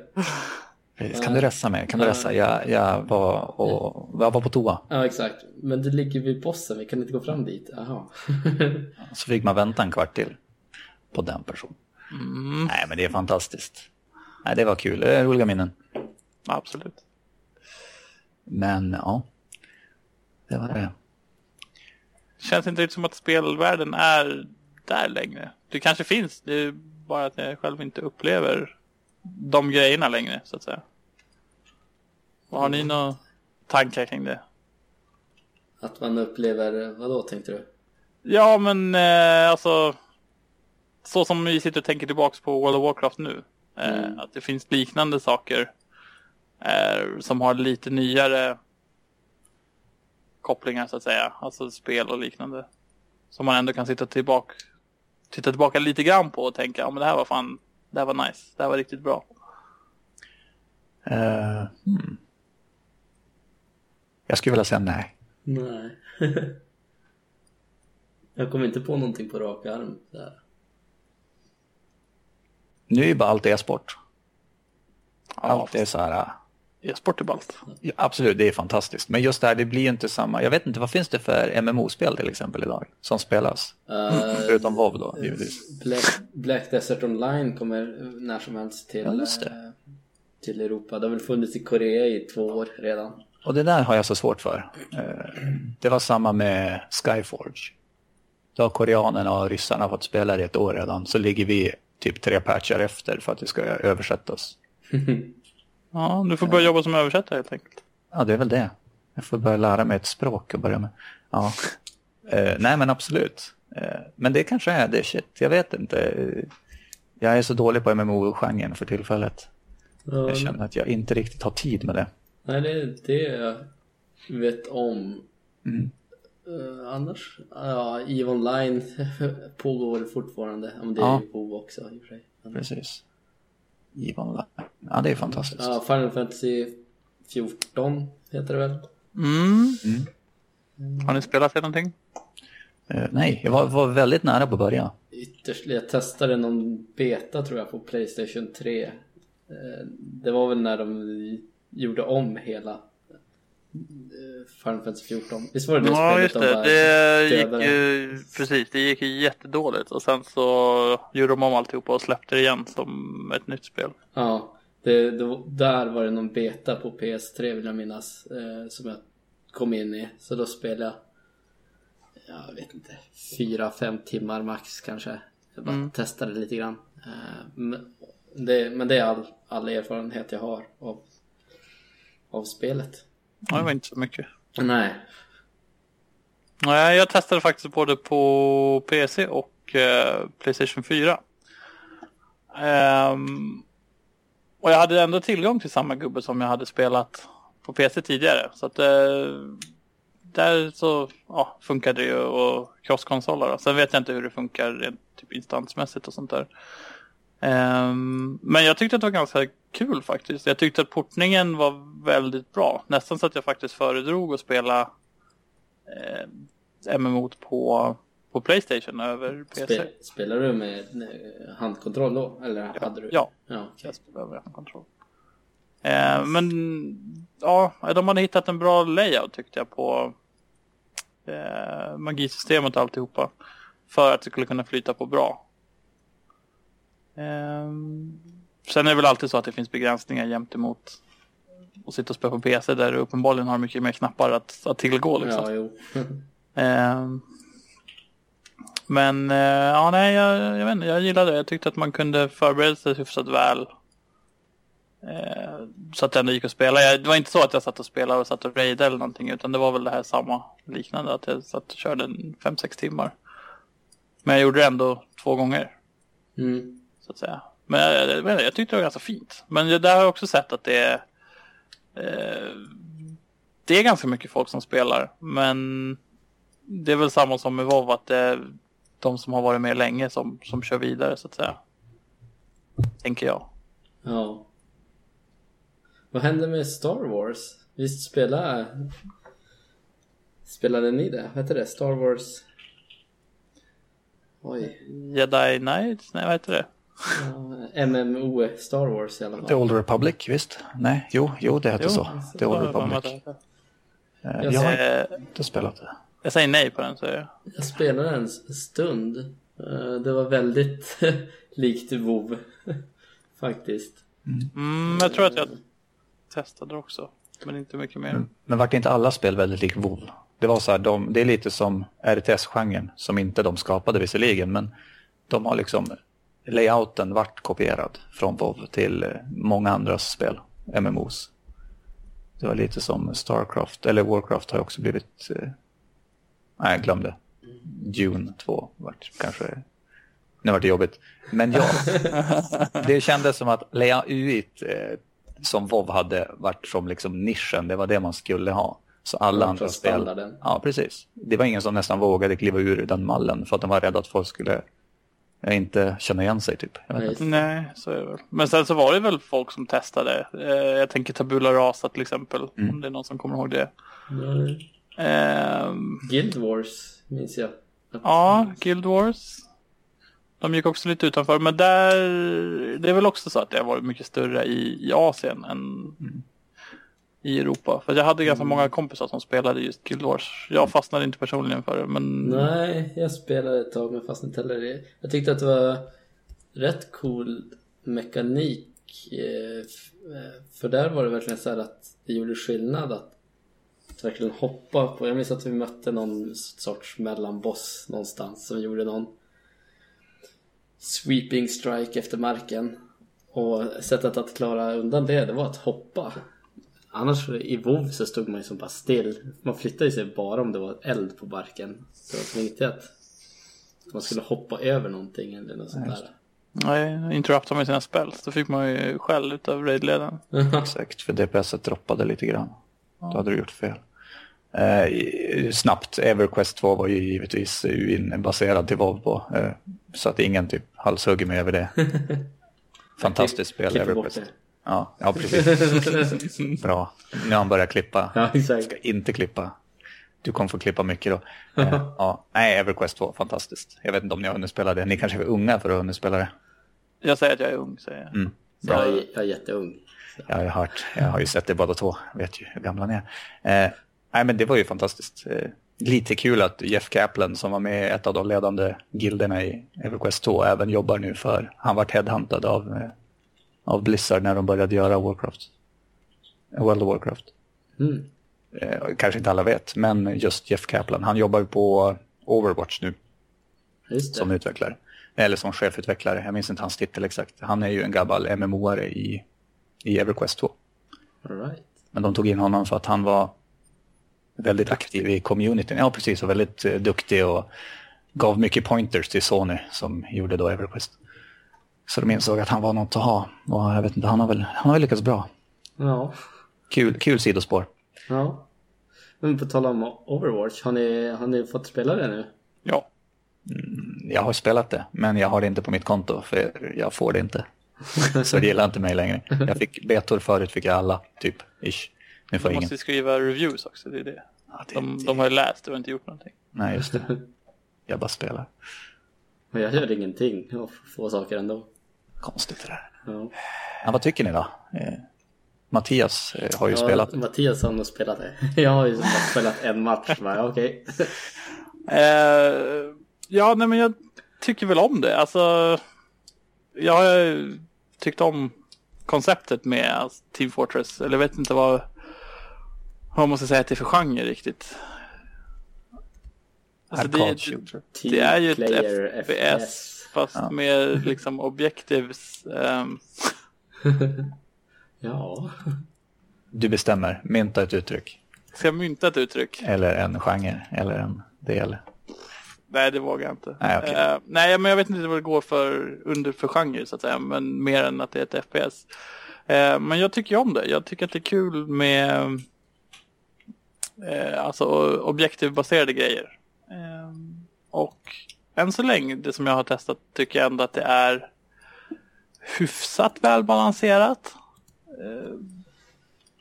S2: Precis. Kan du resa mig? Kan du resa? Jag, jag, var, och, jag var på toa.
S1: Ja, exakt. Men du ligger vid bossen, vi kan inte gå fram dit. Jaha.
S2: Så fick man vänta en kvart till på den personen.
S3: Mm,
S2: Nej, men det är fantastiskt. Nej, det var kul. Det är roliga minnen.
S3: absolut.
S2: Men ja, det var det.
S3: Känns inte som att spelvärlden är där längre. Det kanske finns, det är bara att jag själv inte upplever de grejerna längre, så att säga. Har ni några tankar kring det?
S1: Att man upplever, vad då tänkte du?
S3: Ja, men eh, alltså. Så som vi sitter och tänker tillbaks på World of Warcraft nu. Eh,
S1: Mm.
S3: Att det finns liknande saker. Eh, som har lite nyare kopplingar så att säga. Alltså spel och liknande. Som man ändå kan sitta tillbaka, titta tillbaka lite grann på och tänka, ja men det här var fan, det här var nice. Det här var riktigt bra.
S2: Eh, hmm. Jag skulle vilja säga nej.
S1: Nej. jag kommer inte på någonting på rak arm. Där.
S2: Nu är ju bara allt e-sport.
S3: Ja,
S2: Allt är så här. äh,
S3: E-sport är ballt.
S2: Ja, absolut, det är fantastiskt. Men just det här, det blir ju inte samma. Jag vet inte, vad finns det för MMO-spel till exempel idag? Som spelas?
S1: Eh,
S2: Förutom WoW då, givetvis.
S1: Black, Black Desert Online kommer när som helst till,
S2: Ja,
S1: eh, till Europa. Det har väl funnits i Korea i två år redan.
S2: Och det där har jag så svårt för. Eh, Det var samma med Skyforge. Då har koreanerna och ryssarna fått spela det ett år redan. Så ligger vi typ tre patchar efter för att det ska översättas.
S3: Ja, du får börja jobba som översättare helt enkelt.
S2: Ja, det är väl det. Jag får börja lära mig ett språk och börja med. Ja. Eh, nej, men absolut. Eh, men det kanske är det shit. Jag vet inte. Jag är så dålig på MMO-genren för tillfället.
S1: Ja,
S2: Jag känner att jag inte riktigt har tid med det.
S1: Nej, det är det jag vet om.
S2: Mm.
S1: Eh, annars? Ja, EVE Online pågår fortfarande. Ja, men det är
S2: Ja.
S1: ju WoW också i och för sig. Men-
S2: Precis. Ivan Ja, det är fantastiskt.
S1: Ja, Final Fantasy 14 heter det väl?
S3: Mm.
S2: Mm.
S3: Har ni spelat det någonting?
S2: Eh, nej, jag var, var väldigt nära på att börja.
S1: Ytterst, jag testade någon beta tror jag på Playstation 3. Eh, Det var väl när de gjorde om hela eh, Final Fantasy 14. Visst var det det
S3: Ja,
S1: spelet
S3: just
S1: de
S3: det.
S1: bara
S3: Det gick ju, precis, det gick ju jättedåligt och sen så gjorde de om alltihopa och släppte det igen som ett nytt spel.
S1: Ja, det, det, där var det någon beta på PS3 vill jag minnas eh, som jag kom in i. Så då spelade jag, jag vet inte, fyra, fem timmar max kanske. Jag bara testade lite grann. Eh, men, det, men det är all, all erfarenhet jag har av, av spelet.
S3: Ja, det var inte så mycket.
S1: Nej,
S3: Nej, jag testade faktiskt både på PC och eh, Playstation 4. Ehm, och jag hade ändå tillgång till samma gubbe som jag hade spelat på PC tidigare. Så att eh, där så ja, funkade det ju och crosskonsoler. Sen vet jag inte hur det funkar rent typ instansmässigt och sånt där. Ehm, men jag tyckte att det var ganska kul faktiskt. Jag tyckte att portningen var väldigt bra. Nästan så att jag faktiskt föredrog att spela eh, MMO på, på Playstation över PC.
S1: Spe, spelar du med eh, handkontroll då? Eller hade du?
S3: Ja,
S1: ja okej.
S3: jag spelar över kontroll. Eh, men ja, de hade hittat en bra layout tyckte jag på eh, magisystemet och alltihopa. För att det skulle kunna flyta på bra. Eh, sen är det väl alltid så att det finns begränsningar jämt emot att sitta och spela på PC där du uppenbarligen har mycket mer knappar att, att tillgå. Liksom.
S1: Ja, jo.
S3: Ehm, men eh, ja, nej, jag, jag vet inte, jag gillade det. Jag tyckte att man kunde förbereda sig hyfsat väl. Eh, så att det ändå gick att spela. Jag, det var inte så att jag satt och spelade och satt och raidade eller någonting. Utan det var väl det här samma liknande. Att jag satt och körde en 5-6 timmar. Men jag gjorde det ändå två gånger.
S1: Mm.
S3: Så att säga. Men jag, jag, jag, tyckte det var ganska fint. Men det där har jag också sett att det är eh, det är ganska mycket folk som spelar. Men det är väl samma som med WoW att det är de som har varit med länge som, som kör vidare så att säga. Tänker jag.
S1: Ja. Vad hände med Star Wars? Visst spelade... Spelade ni det? Vad heter det? Star Wars... Oj.
S3: Jedi Knights? Nej, vad heter det?
S1: MMO Star Wars i alla fall.
S2: The Old Republic, visst? Nej, jo, jo det hette
S3: Jo,
S2: så. The Old Republic. Eh,
S1: Jag
S2: Jag har inte spelat det.
S3: Jag säger nej på den så jag.
S1: Jag spelade en stund. Eh, Det var väldigt likt WoW faktiskt.
S3: Mm, jag tror att jag testade det också. Men inte mycket mer.
S2: Men vart inte alla spel väldigt lik WoW? Det var så här, de, det är lite som RTS-genren som inte de skapade visserligen, men de har liksom layouten vart kopierad från WoW till många andra spel, MMOs. Det var lite som Starcraft, eller Warcraft har också blivit, eh, nej jag glömde. Dune 2 vart kanske, nu vart det jobbigt. Men ja, det kändes som att layoutet eh, som WoW hade varit som liksom nischen, det var det man skulle ha. Så alla
S1: Ja,
S2: andra spel,
S1: standarden.
S2: ja precis. Det var ingen som nästan vågade kliva ur den mallen för att de var rädda att folk skulle inte känna igen sig typ. Jag vet
S1: Nej,
S2: inte.
S3: Nej, så är det väl. Men sen så var det väl folk som testade. Eh, jag tänker Tabula Rasa till exempel. Om det är någon som kommer ihåg det.
S1: Nej.
S3: Ehm,
S1: Guild Wars minns jag.
S3: Ja, Guild Wars. De gick också lite utanför. Men där, det är väl också så att det har varit mycket större i, i Asien än i Europa. För jag hade ganska många kompisar som spelade just Guild Wars. Jag fastnade inte personligen för det. Men
S1: Nej, jag spelade ett tag men fast inte heller det. Jag tyckte att det var rätt cool mekanik. eh, eh, För där var det verkligen så här att det gjorde skillnad att, att verkligen hoppa på. Jag minns att vi mötte någon sorts mellanboss någonstans som gjorde någon sweeping strike efter marken. Och sättet att klara undan det, det var att hoppa. Annars i WoW så stod man ju som bara still. Man flyttade ju sig bara om det var eld på marken. Så det var inte att man skulle hoppa över någonting eller något sånt där.
S3: nej, interruptade med sina spells. Då fick man ju skäll utav raidledaren.
S2: Exakt, för DPS droppade lite grann. Då hade du gjort fel. Eh, snabbt, Everquest 2 var ju givetvis UIN-baserad till WoW på. Eh, så att ingen typ halshugger mig över det. Fantastiskt spel, Everquest. Ja, ja, precis. Bra. Nu har han börjat klippa.
S1: Ja, exakt.
S2: Ska inte klippa. Du kommer få klippa mycket då. Eh, ja, nej, Everquest 2, fantastiskt. Jag vet inte om ni har hunnit spela det. Ni kanske är för unga för att ha hunnit spela det.
S3: Jag säger att jag är ung, säger jag.
S2: Mm.
S1: Jag är, jag är jätteung.
S2: Jag har ju hört, jag har ju sett det båda två, vet ju hur gamla ni är. Eh, nej men det var ju fantastiskt. Eh, lite kul att Jeff Kaplan som var med i ett av de ledande gilderna i Everquest 2 även jobbar nu för, han vart headhuntad av, eh, av Blizzard när de började göra Warcraft. Eh, World of Warcraft.
S1: Mm.
S2: Eh, kanske inte alla vet, men just Jeff Kaplan, han jobbar på Overwatch nu som utvecklare. Eller som chefutvecklare, jag minns inte hans titel exakt. Han är ju en gammal MMO-are i, i Everquest 2.
S1: All right.
S2: Men de tog in honom för att han var väldigt aktiv i communityn. Ja, precis. Och väldigt eh, duktig och gav mycket pointers till Sony som gjorde då Everquest. Så de insåg att han var något att ha. Och jag vet inte, han har väl, han har väl lyckats bra.
S1: Ja.
S2: Kul, kul sidospår.
S1: Ja. Men på tal om Overwatch, har ni, har ni fått spela det nu?
S3: Ja.
S2: Jag har spelat det, men jag har det inte på mitt konto för jag får det inte. Så det gillar inte mig längre. Jag fick betor förut, fick jag alla, typ. Ish. Nu får jag ingen.
S3: måste ju skriva reviews också, det är det.
S2: Ja, det,
S3: De, de har läst och inte gjort någonting.
S2: Nej, just det. Jag bara spelar.
S1: Men jag gör ingenting och får saker ändå.
S2: Konstigt det där.
S1: Ja.
S2: Ja, vad tycker ni då? Eh, Mattias eh, har ju
S1: ja,
S2: spelat.
S1: Mattias har nog spelat det. Jag har ju spelat en match. bara, Okej.
S3: Eh, ja, nej men jag tycker väl om det. Alltså, jag har tyckt om konceptet med alltså, Team Fortress. Eller jag vet inte vad, vad man måste säga att det är för genre riktigt. Alltså, det, det, det är ju ett FPS fast
S2: Ja.
S3: med liksom objectives. ehm,
S1: Ja.
S2: Du bestämmer, mynta ett uttryck.
S3: ska jag mynta ett uttryck?
S2: Eller en genre, eller en del.
S3: Nej, det vågar jag inte.
S2: Nej, okej.
S3: Eh, nej, men jag vet inte vad det går för under för genre så att säga, men mer än att det är ett FPS. Eh, men jag tycker ju om det. Jag tycker att det är kul med eh, alltså objektivbaserade grejer. Eh, och än så länge, det som jag har testat, tycker jag ändå att det är hyfsat välbalanserat. Eh,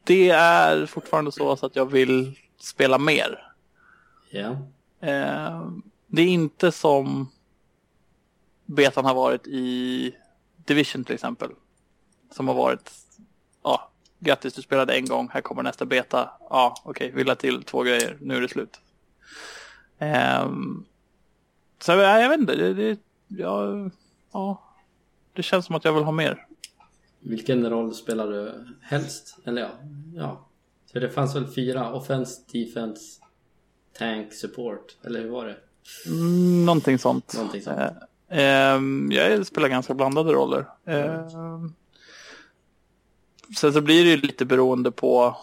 S3: det är fortfarande så att jag vill spela mer. Eh, det är inte som betan har varit i Division till exempel. Som har varit, ja, grattis du spelade en gång, här kommer nästa beta. Ja, okej, vill ha till två grejer, nu är det slut. Eh, så ja, jag vet inte, det, det, ja, ja, det känns som att jag vill ha mer.
S1: Vilken roll spelar du helst? Eller ja, ja. Så det fanns väl fyra? Offense, defense, tank, support. Eller hur var det?
S3: Mm, någonting sånt.
S1: Någonting sånt.
S3: Eh, ehm, jag spelar ganska blandade roller. Ehm, sen så blir det ju lite beroende på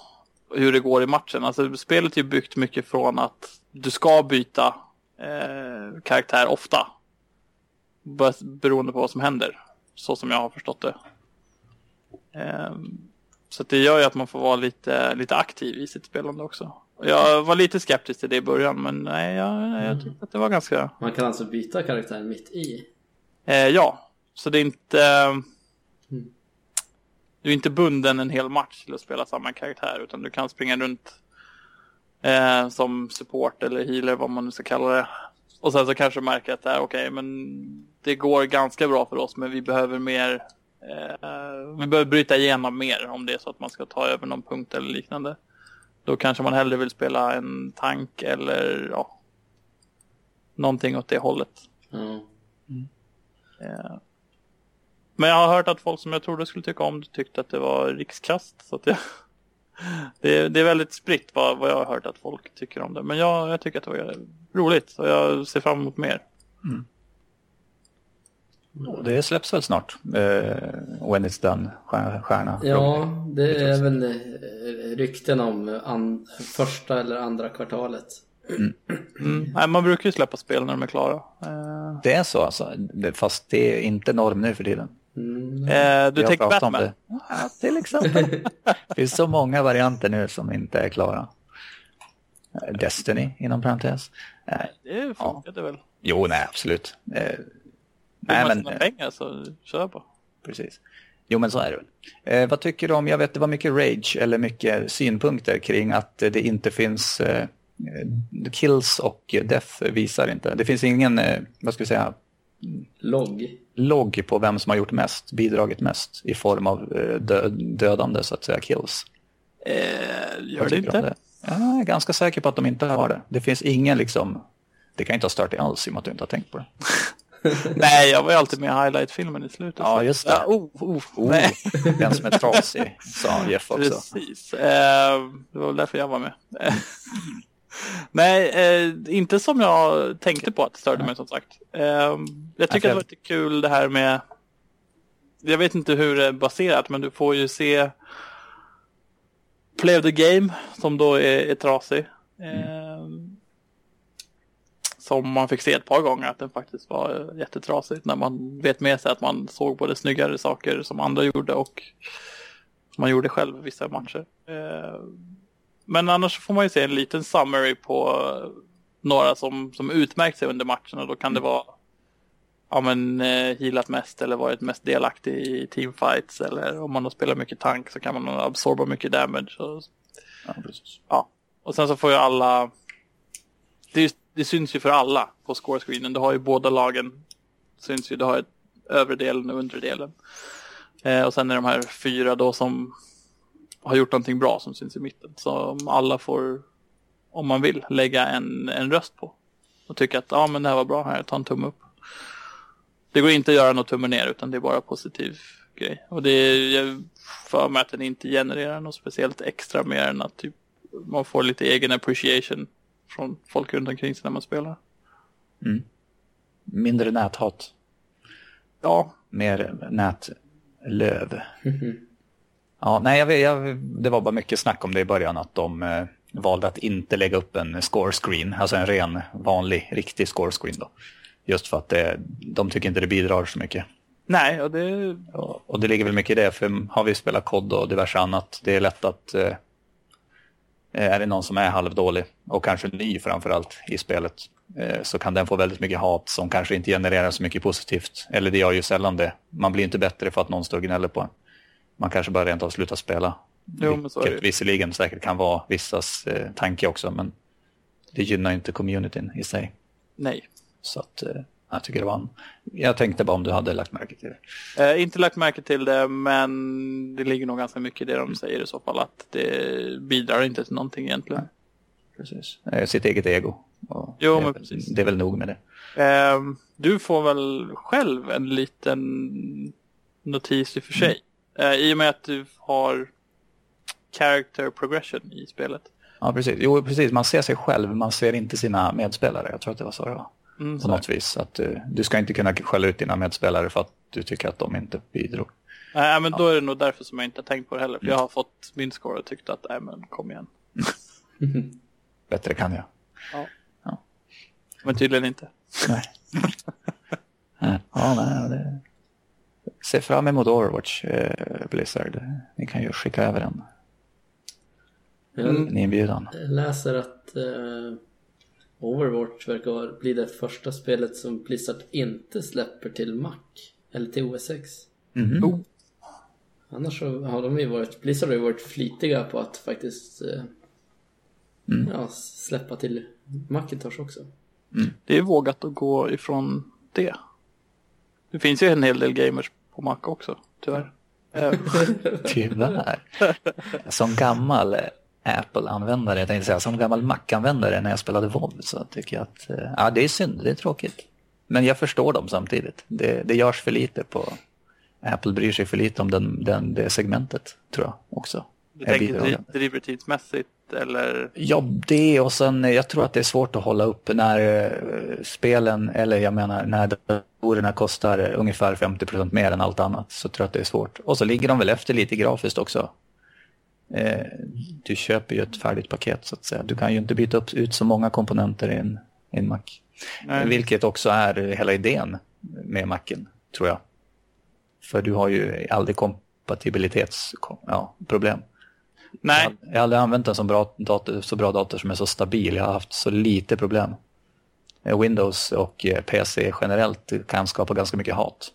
S3: hur det går i matchen. Alltså spelet är ju byggt mycket från att du ska byta eh, karaktär ofta. Beroende på vad som händer. Så som jag har förstått det. Ehm, så det gör ju att man får vara lite, lite aktiv i sitt spelande också. Jag var lite skeptisk till det i början men nej, jag, jag tyckte att det var ganska...
S1: Man kan alltså byta karaktär mitt i?
S3: Eh, ja, så det är inte... Du är inte bunden en hel match till att spela samma karaktär utan du kan springa runt eh, som support eller healer vad man nu ska kalla det. Och sen så kanske du märker att det är okej men det går ganska bra för oss men vi behöver mer eh, vi behöver bryta igenom mer om det är så att man ska ta över någon punkt eller liknande. Då kanske man hellre vill spela en tank eller ja, någonting åt det hållet.
S1: Ja.
S3: Eh, Men jag har hört att folk som jag trodde skulle tycka om det tyckte att det var rikskast. Så att det, det, är- det är väldigt spritt vad, vad jag har hört att folk tycker om det. Men jag, jag tycker att det var roligt och jag ser fram emot mer.
S2: Och det släpps väl snart? Uh, when it's done, stjärna.
S1: Ja, det är väl eh, rykten om an, första eller andra kvartalet.
S3: Mm. Nej, man brukar ju släppa spel när de är klara. Eh,
S2: Det är så alltså, fast det är inte norm nu för tiden.
S1: Mm.
S3: eh, du tänker Batman?
S2: det. Ja, till exempel. det finns så många varianter nu som inte är klara. Eh, Destiny inom parentes. Eh,
S3: Det funkar väl.
S2: Jo, nej, absolut. Eh, nej, men eh,
S3: pengar så kör på.
S2: precis. Jo, men så är det väl. Eh, vad tycker du om, jag vet det var mycket rage eller mycket synpunkter kring att det inte finns eh, eh, kills och death visar inte. Det finns ingen, eh, vad ska vi säga,
S1: Logg.
S2: logg på vem som har gjort mest, bidragit mest i form av eh, dö dödande så att säga kills.
S3: Eh, gör det inte?
S2: Ja, jag är ganska säker på att de inte har det. Det finns ingen liksom, det kan inte ha stört dig alls i och med att du inte har tänkt på det.
S3: Nej, jag var ju alltid med i highlight-filmen i slutet.
S2: Ja, just det.
S3: Ja, oh, oh,
S2: Oh,
S3: nej.
S2: den som är trasig, sa Jeff också.
S3: Precis. Eh, det var väl därför jag var med. Nej, eh, inte som jag tänkte på att det störde mig som sagt. Eh, jag tycker att det var lite kul det här med... Jag vet inte hur det är baserat, men du får ju se Play of the Game, som då är, är trasig. Eh, som man fick se ett par gånger att den faktiskt var jättetrasig. När man vet med sig att man såg både snyggare saker som andra gjorde och man gjorde själv vissa matcher. Eh, Men annars får man ju se en liten summary på eh, några som, som utmärkt sig under matchen och då kan det vara ja men eh, healat mest eller varit mest delaktig i teamfights eller om man har spelat mycket tank så kan man absorba mycket damage. Och,
S2: Ja, precis.
S3: ja. och sen så får ju alla det, det syns ju för alla på scorescreenen. Du har ju båda lagen syns ju. Du har övre delen och undre delen. Eh, och sen är de här fyra då som har gjort någonting bra som syns i mitten. Som alla får, om man vill, lägga en, en röst på. Och tycka att ja men det här var bra, här, ta en tumme upp. Det går inte att göra något tumme ner utan det är bara positiv grej. Och det är för mig att den inte genererar något speciellt extra mer än att typ, man får lite egen appreciation från folk runt omkring sig när man spelar.
S2: Mindre näthat,
S3: Ja,
S2: mer nätlöv. Ja, nej, jag, jag, det var bara mycket snack om det i början att de, eh, valde att inte lägga upp en score screen, alltså en ren vanlig riktig score screen då. Just för att det, de tycker inte det bidrar så mycket.
S3: Nej, och det...
S2: Och det ligger väl mycket i det, för har vi spelat kod och diverse annat, det är lätt att eh, är det någon som är halvdålig och kanske ny framförallt i spelet eh, så kan den få väldigt mycket hat som kanske inte genererar så mycket positivt. Eller det gör ju sällan det. Man blir inte bättre för att någon står och gnäller på en. Man kanske bara rent av slutar spela.
S3: Jo, men så.
S2: Vilket visserligen säkert kan vara vissas eh, tanke också, men det gynnar inte communityn i sig.
S3: Nej.
S2: Så att eh, jag tycker det var en... Jag tänkte bara om du hade lagt märke till det.
S3: Eh, inte lagt märke till det, men det ligger nog ganska mycket i det de säger i så fall. Att det bidrar inte till någonting egentligen.
S2: Precis. Eh, sitt eget ego.
S3: Jo, men precis.
S2: Det är väl nog med det.
S3: Eh, du får väl själv en liten notis i och för sig. Eh, I och med att du har character progression i spelet.
S2: Ja, precis. Jo, precis. Man ser sig själv, man ser inte sina medspelare. Jag tror att det var så det var.
S3: Mm,
S2: På något vis. Att, eh, du ska inte kunna skälla ut dina medspelare för att du tycker att de inte bidrog.
S3: Nej, men då är det nog därför som jag inte har tänkt på det heller. För jag har fått min score och tyckt att, nej men kom igen.
S2: Bättre kan jag.
S3: Men tydligen inte.
S2: Nej. Nej. ja, nej, det... Se fram emot Overwatch, eh, Blizzard. Ni kan ju skicka över en,
S1: Jag
S2: en inbjudan.
S1: läser att eh, Overwatch verkar bli det första spelet som Blizzard inte släpper till Mac. Eller till OS X.
S2: Mhm.
S3: Oh.
S1: Annars så har de ju varit, Blizzard har ju varit flitiga på att faktiskt eh,
S2: Mm.
S1: ja, släppa till Macintosh också.
S3: Det är vågat att gå ifrån det. Det finns ju en hel del gamers på Mac också, tyvärr. Eh,
S2: Tyvärr. Som gammal eh, Apple-användare, jag tänkte säga som gammal Mac-användare när jag spelade WoW så tycker jag att eh, ja, det är synd, det är tråkigt. Men jag förstår dem samtidigt. Det, det görs för lite på... Apple bryr sig för lite om den, den, det segmentet, tror jag också.
S3: Du tänker
S2: bidragande.
S3: dri- drivrutinsmässigt eller?
S2: Ja, det och sen eh, jag tror att det är svårt att hålla upp när eh, spelen, eller jag menar när datorerna kostar eh, ungefär 50% mer än allt annat så tror jag att det är svårt. Och så ligger de väl efter lite grafiskt också. Eh, du köper ju ett färdigt paket så att säga. Du kan ju inte byta upp, ut så många komponenter i en, i en Mac.
S3: Nej.
S2: Vilket också är hela idén med Macen, tror jag. För du har ju aldrig kompatibilitetsproblem. Ja, problem.
S3: Nej,
S2: Jag har- Jag har aldrig använt en så bra, dator, så bra dator som är så stabil. Jag har haft så lite problem. Windows och eh, PC generellt kan skapa ganska mycket hat.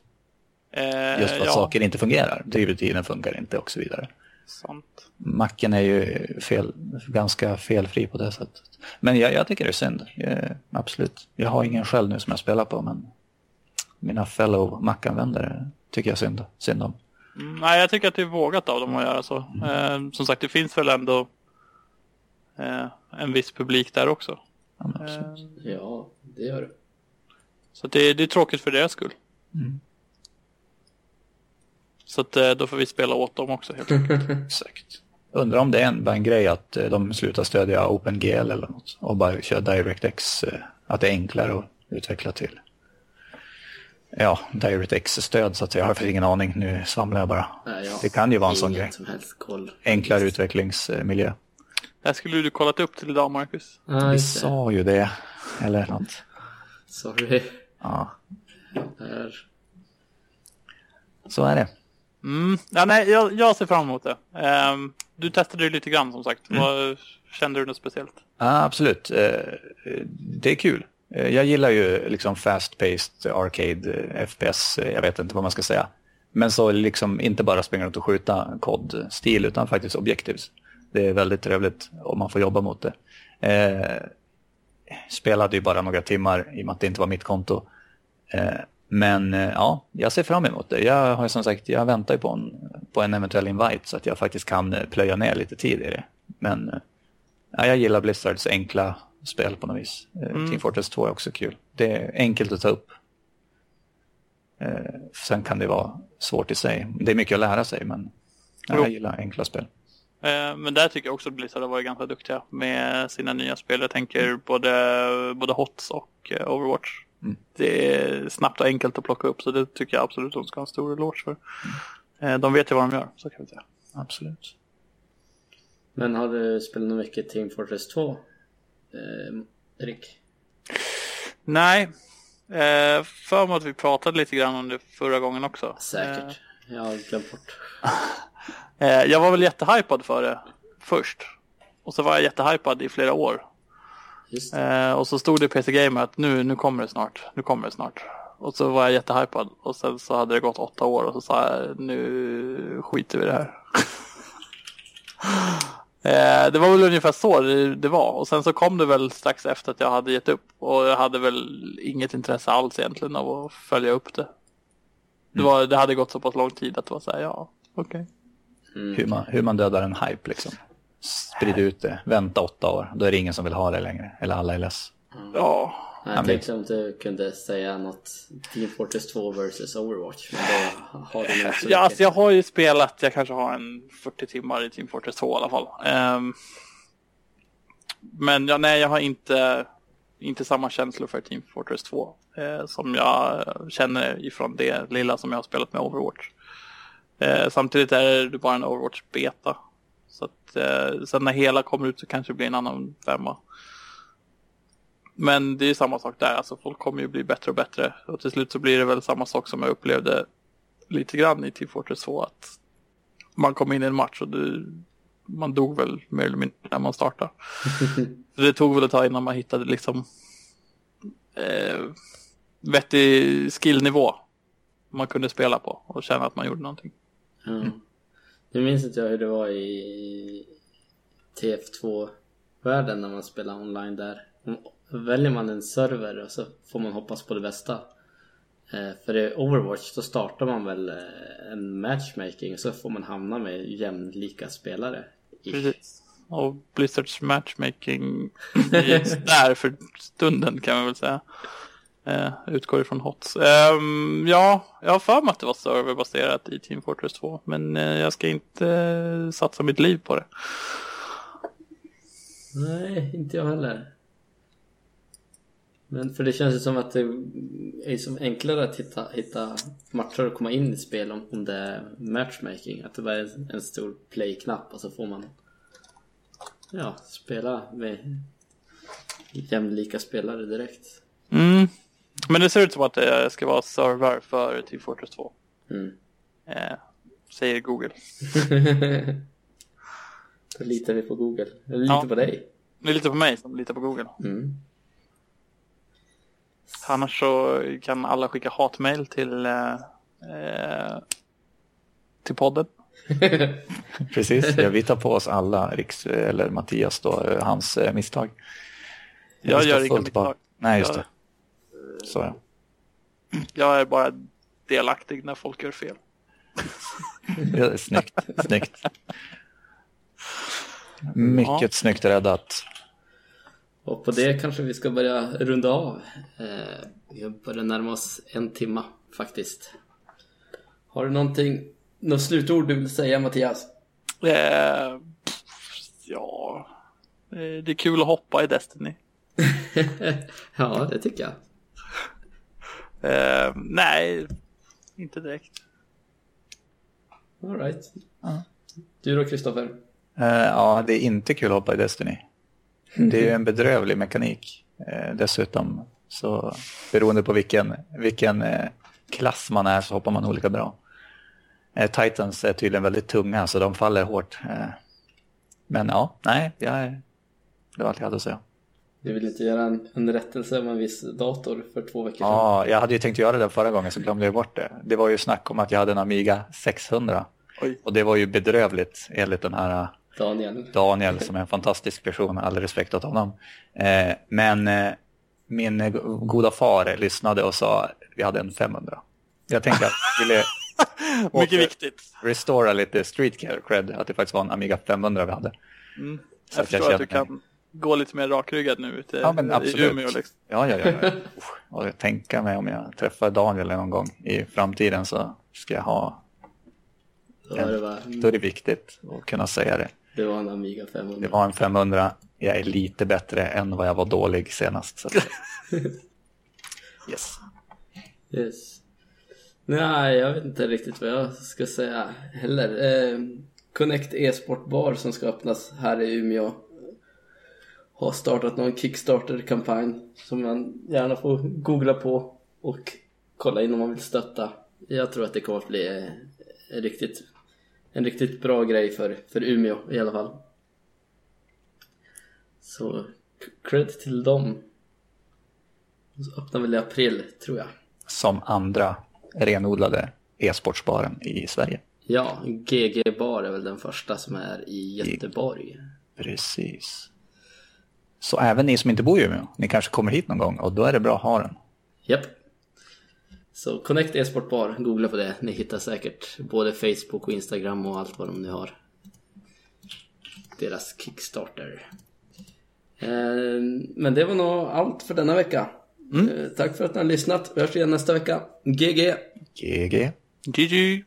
S3: eh,
S2: Just för att
S3: ja,
S2: saker inte fungerar. Drivrutinen funkar inte och så vidare.
S3: sant.
S2: Macen är ju fel, ganska felfri på det sättet. Men jag, jag tycker det är synd. Eh, absolut. Jag har ingen själv nu som jag spelar på men mina fellow Mac-användare tycker jag synd, synd om.
S3: Mm, nej, jag tycker att det är vågat av dem att göra så. Eh, som sagt, det finns väl ändå eh, en viss publik där också.
S2: Ja.
S3: Eh,
S1: Ja, det gör det.
S3: så att det, det är tråkigt för deras skull.
S2: Mm.
S3: Så att eh, då får vi spela åt dem också helt enkelt.
S2: Exakt. Undrar om det är en, bara en grej att eh, de slutar stödja OpenGL eller något och bara kör DirectX. eh, Att det är enklare att utveckla till. Ja, DirectX-stöd så att jag har faktiskt ingen aning. Nu svamlar jag bara.
S1: Nej, jag
S2: Det kan ju vara en sån grej.
S1: som helst koll.
S2: Enklare utvecklingsmiljö.
S3: Det här skulle du kollat upp till idag, Marcus.
S1: Ja,
S2: Vi
S1: just det.
S2: sa ju det. Eller något.
S1: Sorry.
S2: Ja,
S1: Där.
S2: så är det.
S3: Mm. Ja, nej, jag, jag ser fram emot det. Ehm, du testade ju lite grann som sagt. Vad, kände du något speciellt?
S2: Ja, absolut. Eh, Det är kul. Eh, jag gillar ju liksom fast-paced arcade eh, FPS, eh, jag vet inte vad man ska säga. Men så liksom inte bara springa runt och skjuta kod-stil utan faktiskt objectives. Det är väldigt trevligt om man får jobba mot det. Eh, spelade ju bara några timmar i och med att det inte var mitt konto. Eh, men eh, ja, jag ser fram emot det. Jag har ju som sagt, jag väntar ju på en, på en eventuell invite så att jag faktiskt kan plöja ner lite tid i det. Men eh, Ja, jag gillar Blizzards enkla spel på något vis. Eh,
S3: Mm.
S2: Team Fortress 2 är också kul. Det är enkelt att ta upp. Eh, sen kan det vara svårt i sig. Det är mycket att lära sig, men
S3: Jo.
S2: jag gillar enkla spel.
S3: Eh, men där tycker jag också att Blizzard har varit ganska duktiga med sina nya spel. Jag tänker både, både HOTS och Overwatch.
S2: Mm.
S3: Det är snabbt och enkelt att plocka upp så det tycker jag absolut de ska ha en stor eloge för. Eh, de vet ju vad de gör, så kan vi säga.
S2: Absolut.
S1: Men har du spelat mycket Team Fortress 2? Eh, Erik?
S3: Nej. Eh, för mig att vi pratade lite grann om det förra gången också.
S1: Säkert.
S3: Eh,
S1: Jag har glömt bort.
S3: eh, jag var väl jättehypad för det först. Och så var jag jättehypad i flera år. Eh, och så stod det i PC Gamer att nu, nu kommer det snart. Nu kommer det snart. Och så var jag jättehypad. Och sen så hade det gått åtta år och så sa jag nu skiter vi i det här. eh, det var väl ungefär så det, var. Och sen så kom det väl strax efter att jag hade gett upp. Och jag hade väl inget intresse alls egentligen av att följa upp det. Det, var, det hade gått så pass lång tid att det var så här, ja, okej.
S1: Mm.
S2: Hur, man, hur man dödar en hype liksom. Sprid ut det, vänta åtta år, då är det ingen som vill ha det längre. Eller alla är less.
S3: Ja,
S1: Jag
S2: men-
S1: tänkte om du kunde säga något Team Fortress 2 vs Overwatch. Men då har du så
S3: Ja, alltså jag har ju spelat, jag kanske har en 40 timmar i Team Fortress 2 i alla fall. Ehm, men ja, nej, jag har inte, inte samma känslor för Team Fortress 2 eh, som jag känner ifrån det lilla som jag har spelat med Overwatch. Eh, samtidigt är det bara en Overwatch beta. Så att eh, sen när hela kommer ut så kanske det blir en annan femma. Men det är ju samma sak där, alltså folk kommer ju bli bättre och bättre. Och till slut så blir det väl samma sak som jag upplevde lite grann i Team Fortress 2 att man kom in i en match och det, man dog väl mer eller mindre när man startade. Så det tog väl ett tag innan man hittade liksom eh, vettig skillnivå man kunde spela på och känna att man gjorde någonting.
S1: Ja. Nu minns inte jag hur det var i TF2-världen när man spelar online där. Väljer man en server och så får man hoppas på det bästa. Eh, För i Overwatch då startar man väl eh, en matchmaking och så får man hamna med jämlika spelare.
S3: Precis. Och Blizzards matchmaking är där för stunden kan man väl säga. Eh, utgår ifrån HOTS. Ehm, ja, jag har för mig att det var serverbaserat i Team Fortress 2. Men jag ska inte satsa mitt liv på det.
S1: Nej, inte jag heller. Men för det känns ju som att det är som enklare att hitta, hitta matcher och komma in i spel om, om det är matchmaking. Att det bara är en, stor play-knapp och så får man ja, spela med jämlika spelare direkt.
S3: Mm. Men det ser ut som att det ska vara server för Team Fortress 2.
S1: Mm.
S3: Eh, säger Google.
S1: Då litar vi på Google. Eller litar
S3: Ja.
S1: på dig.
S3: Det är lite på mig som litar på Google.
S1: Mm.
S3: Annars så kan alla skicka hatmail till, eh, eh, till podden.
S2: Precis, ja, vi tar på oss alla, Riks, eller Mattias då, eh, hans eh, misstag.
S3: Jag
S2: ska
S3: gör inga
S2: fullt bara-
S3: misstag.
S2: Nej, just
S3: Jag-
S2: det. Så ja.
S3: Jag är bara delaktig när folk gör fel.
S2: ja snyggt, snyggt. Mycket snyggt räddat.
S1: Och på det kanske vi ska börja runda av. Eh, vi börjar närma oss en timma faktiskt. Har du någonting, något slutord du vill säga Mattias?
S3: Eh, ja, eh, det är kul att hoppa i Destiny.
S1: ja, det tycker jag.
S3: Eh, nej, inte direkt.
S1: All right.
S2: Ja.
S1: Du då Kristoffer?
S2: Eh, ja, det är inte kul att hoppa i Destiny. Det är ju en bedrövlig mekanik eh, dessutom. Så beroende på vilken, vilken eh, klass man är så hoppar man olika bra. Eh, Titans är tydligen väldigt tunga så de faller hårt. Men ja, nej, jag är, det var allt jag hade att säga.
S1: Du vill inte göra en, en rättelse om en viss dator för två veckor sedan?
S2: Ja, jag hade ju tänkt göra det förra gången så glömde jag bort det. Det var ju snack om att jag hade en Amiga 600.
S3: Oj.
S2: Och det var ju bedrövligt enligt den här
S1: Daniel?
S2: Daniel som är en fantastisk person, all respekt åt honom. Eh, men eh, min goda far lyssnade och sa vi hade en 500. Jag tänkte att jag ville
S3: Mycket viktigt.
S2: restora lite street cred, att det faktiskt var en Amiga 500 vi hade.
S3: Mm. Jag
S2: jag
S3: förstår att du kan gå lite mer rakryggad nu ute
S2: Ja, men
S3: i
S2: absolut.
S3: Umeå. Liksom.
S2: Ja, ja, ja. ja. Och jag tänker mig om jag träffar Daniel någon gång i framtiden så ska jag ha,
S1: Då var det, bara,
S2: då är det viktigt att kunna säga det.
S1: Det var en Amiga 500.
S2: Det var en 500, jag är lite bättre än vad jag var dålig senast. Så. Yes.
S1: Yes. Nej, jag vet inte riktigt vad jag ska säga heller. Eh, Connect e-sport bar som ska öppnas här i Umeå har startat någon Kickstarter-kampanj som man gärna får googla på och kolla in om man vill stötta. Jag tror att det kommer att bli en riktigt, en riktigt bra grej för, för Umeå i alla fall. Så cred till dem. Så öppnar väl i april, tror jag.
S2: Som andra renodlade e-sportsbaren i Sverige.
S1: Ja, GG Bar är väl den första som är i Göteborg.
S2: Precis. Så även ni som inte bor i Umeå, ni kanske kommer hit någon gång och då är det bra att ha den.
S1: Japp. Så Connect e-sport bar, googla på det. Ni hittar säkert både Facebook och Instagram och allt vad de nu har. Deras Kickstarter. Eh, men det var nog allt för denna vecka. Mm. Tack för att ni har lyssnat. Vi hörs igen nästa vecka. GG!
S2: GG!
S3: GG!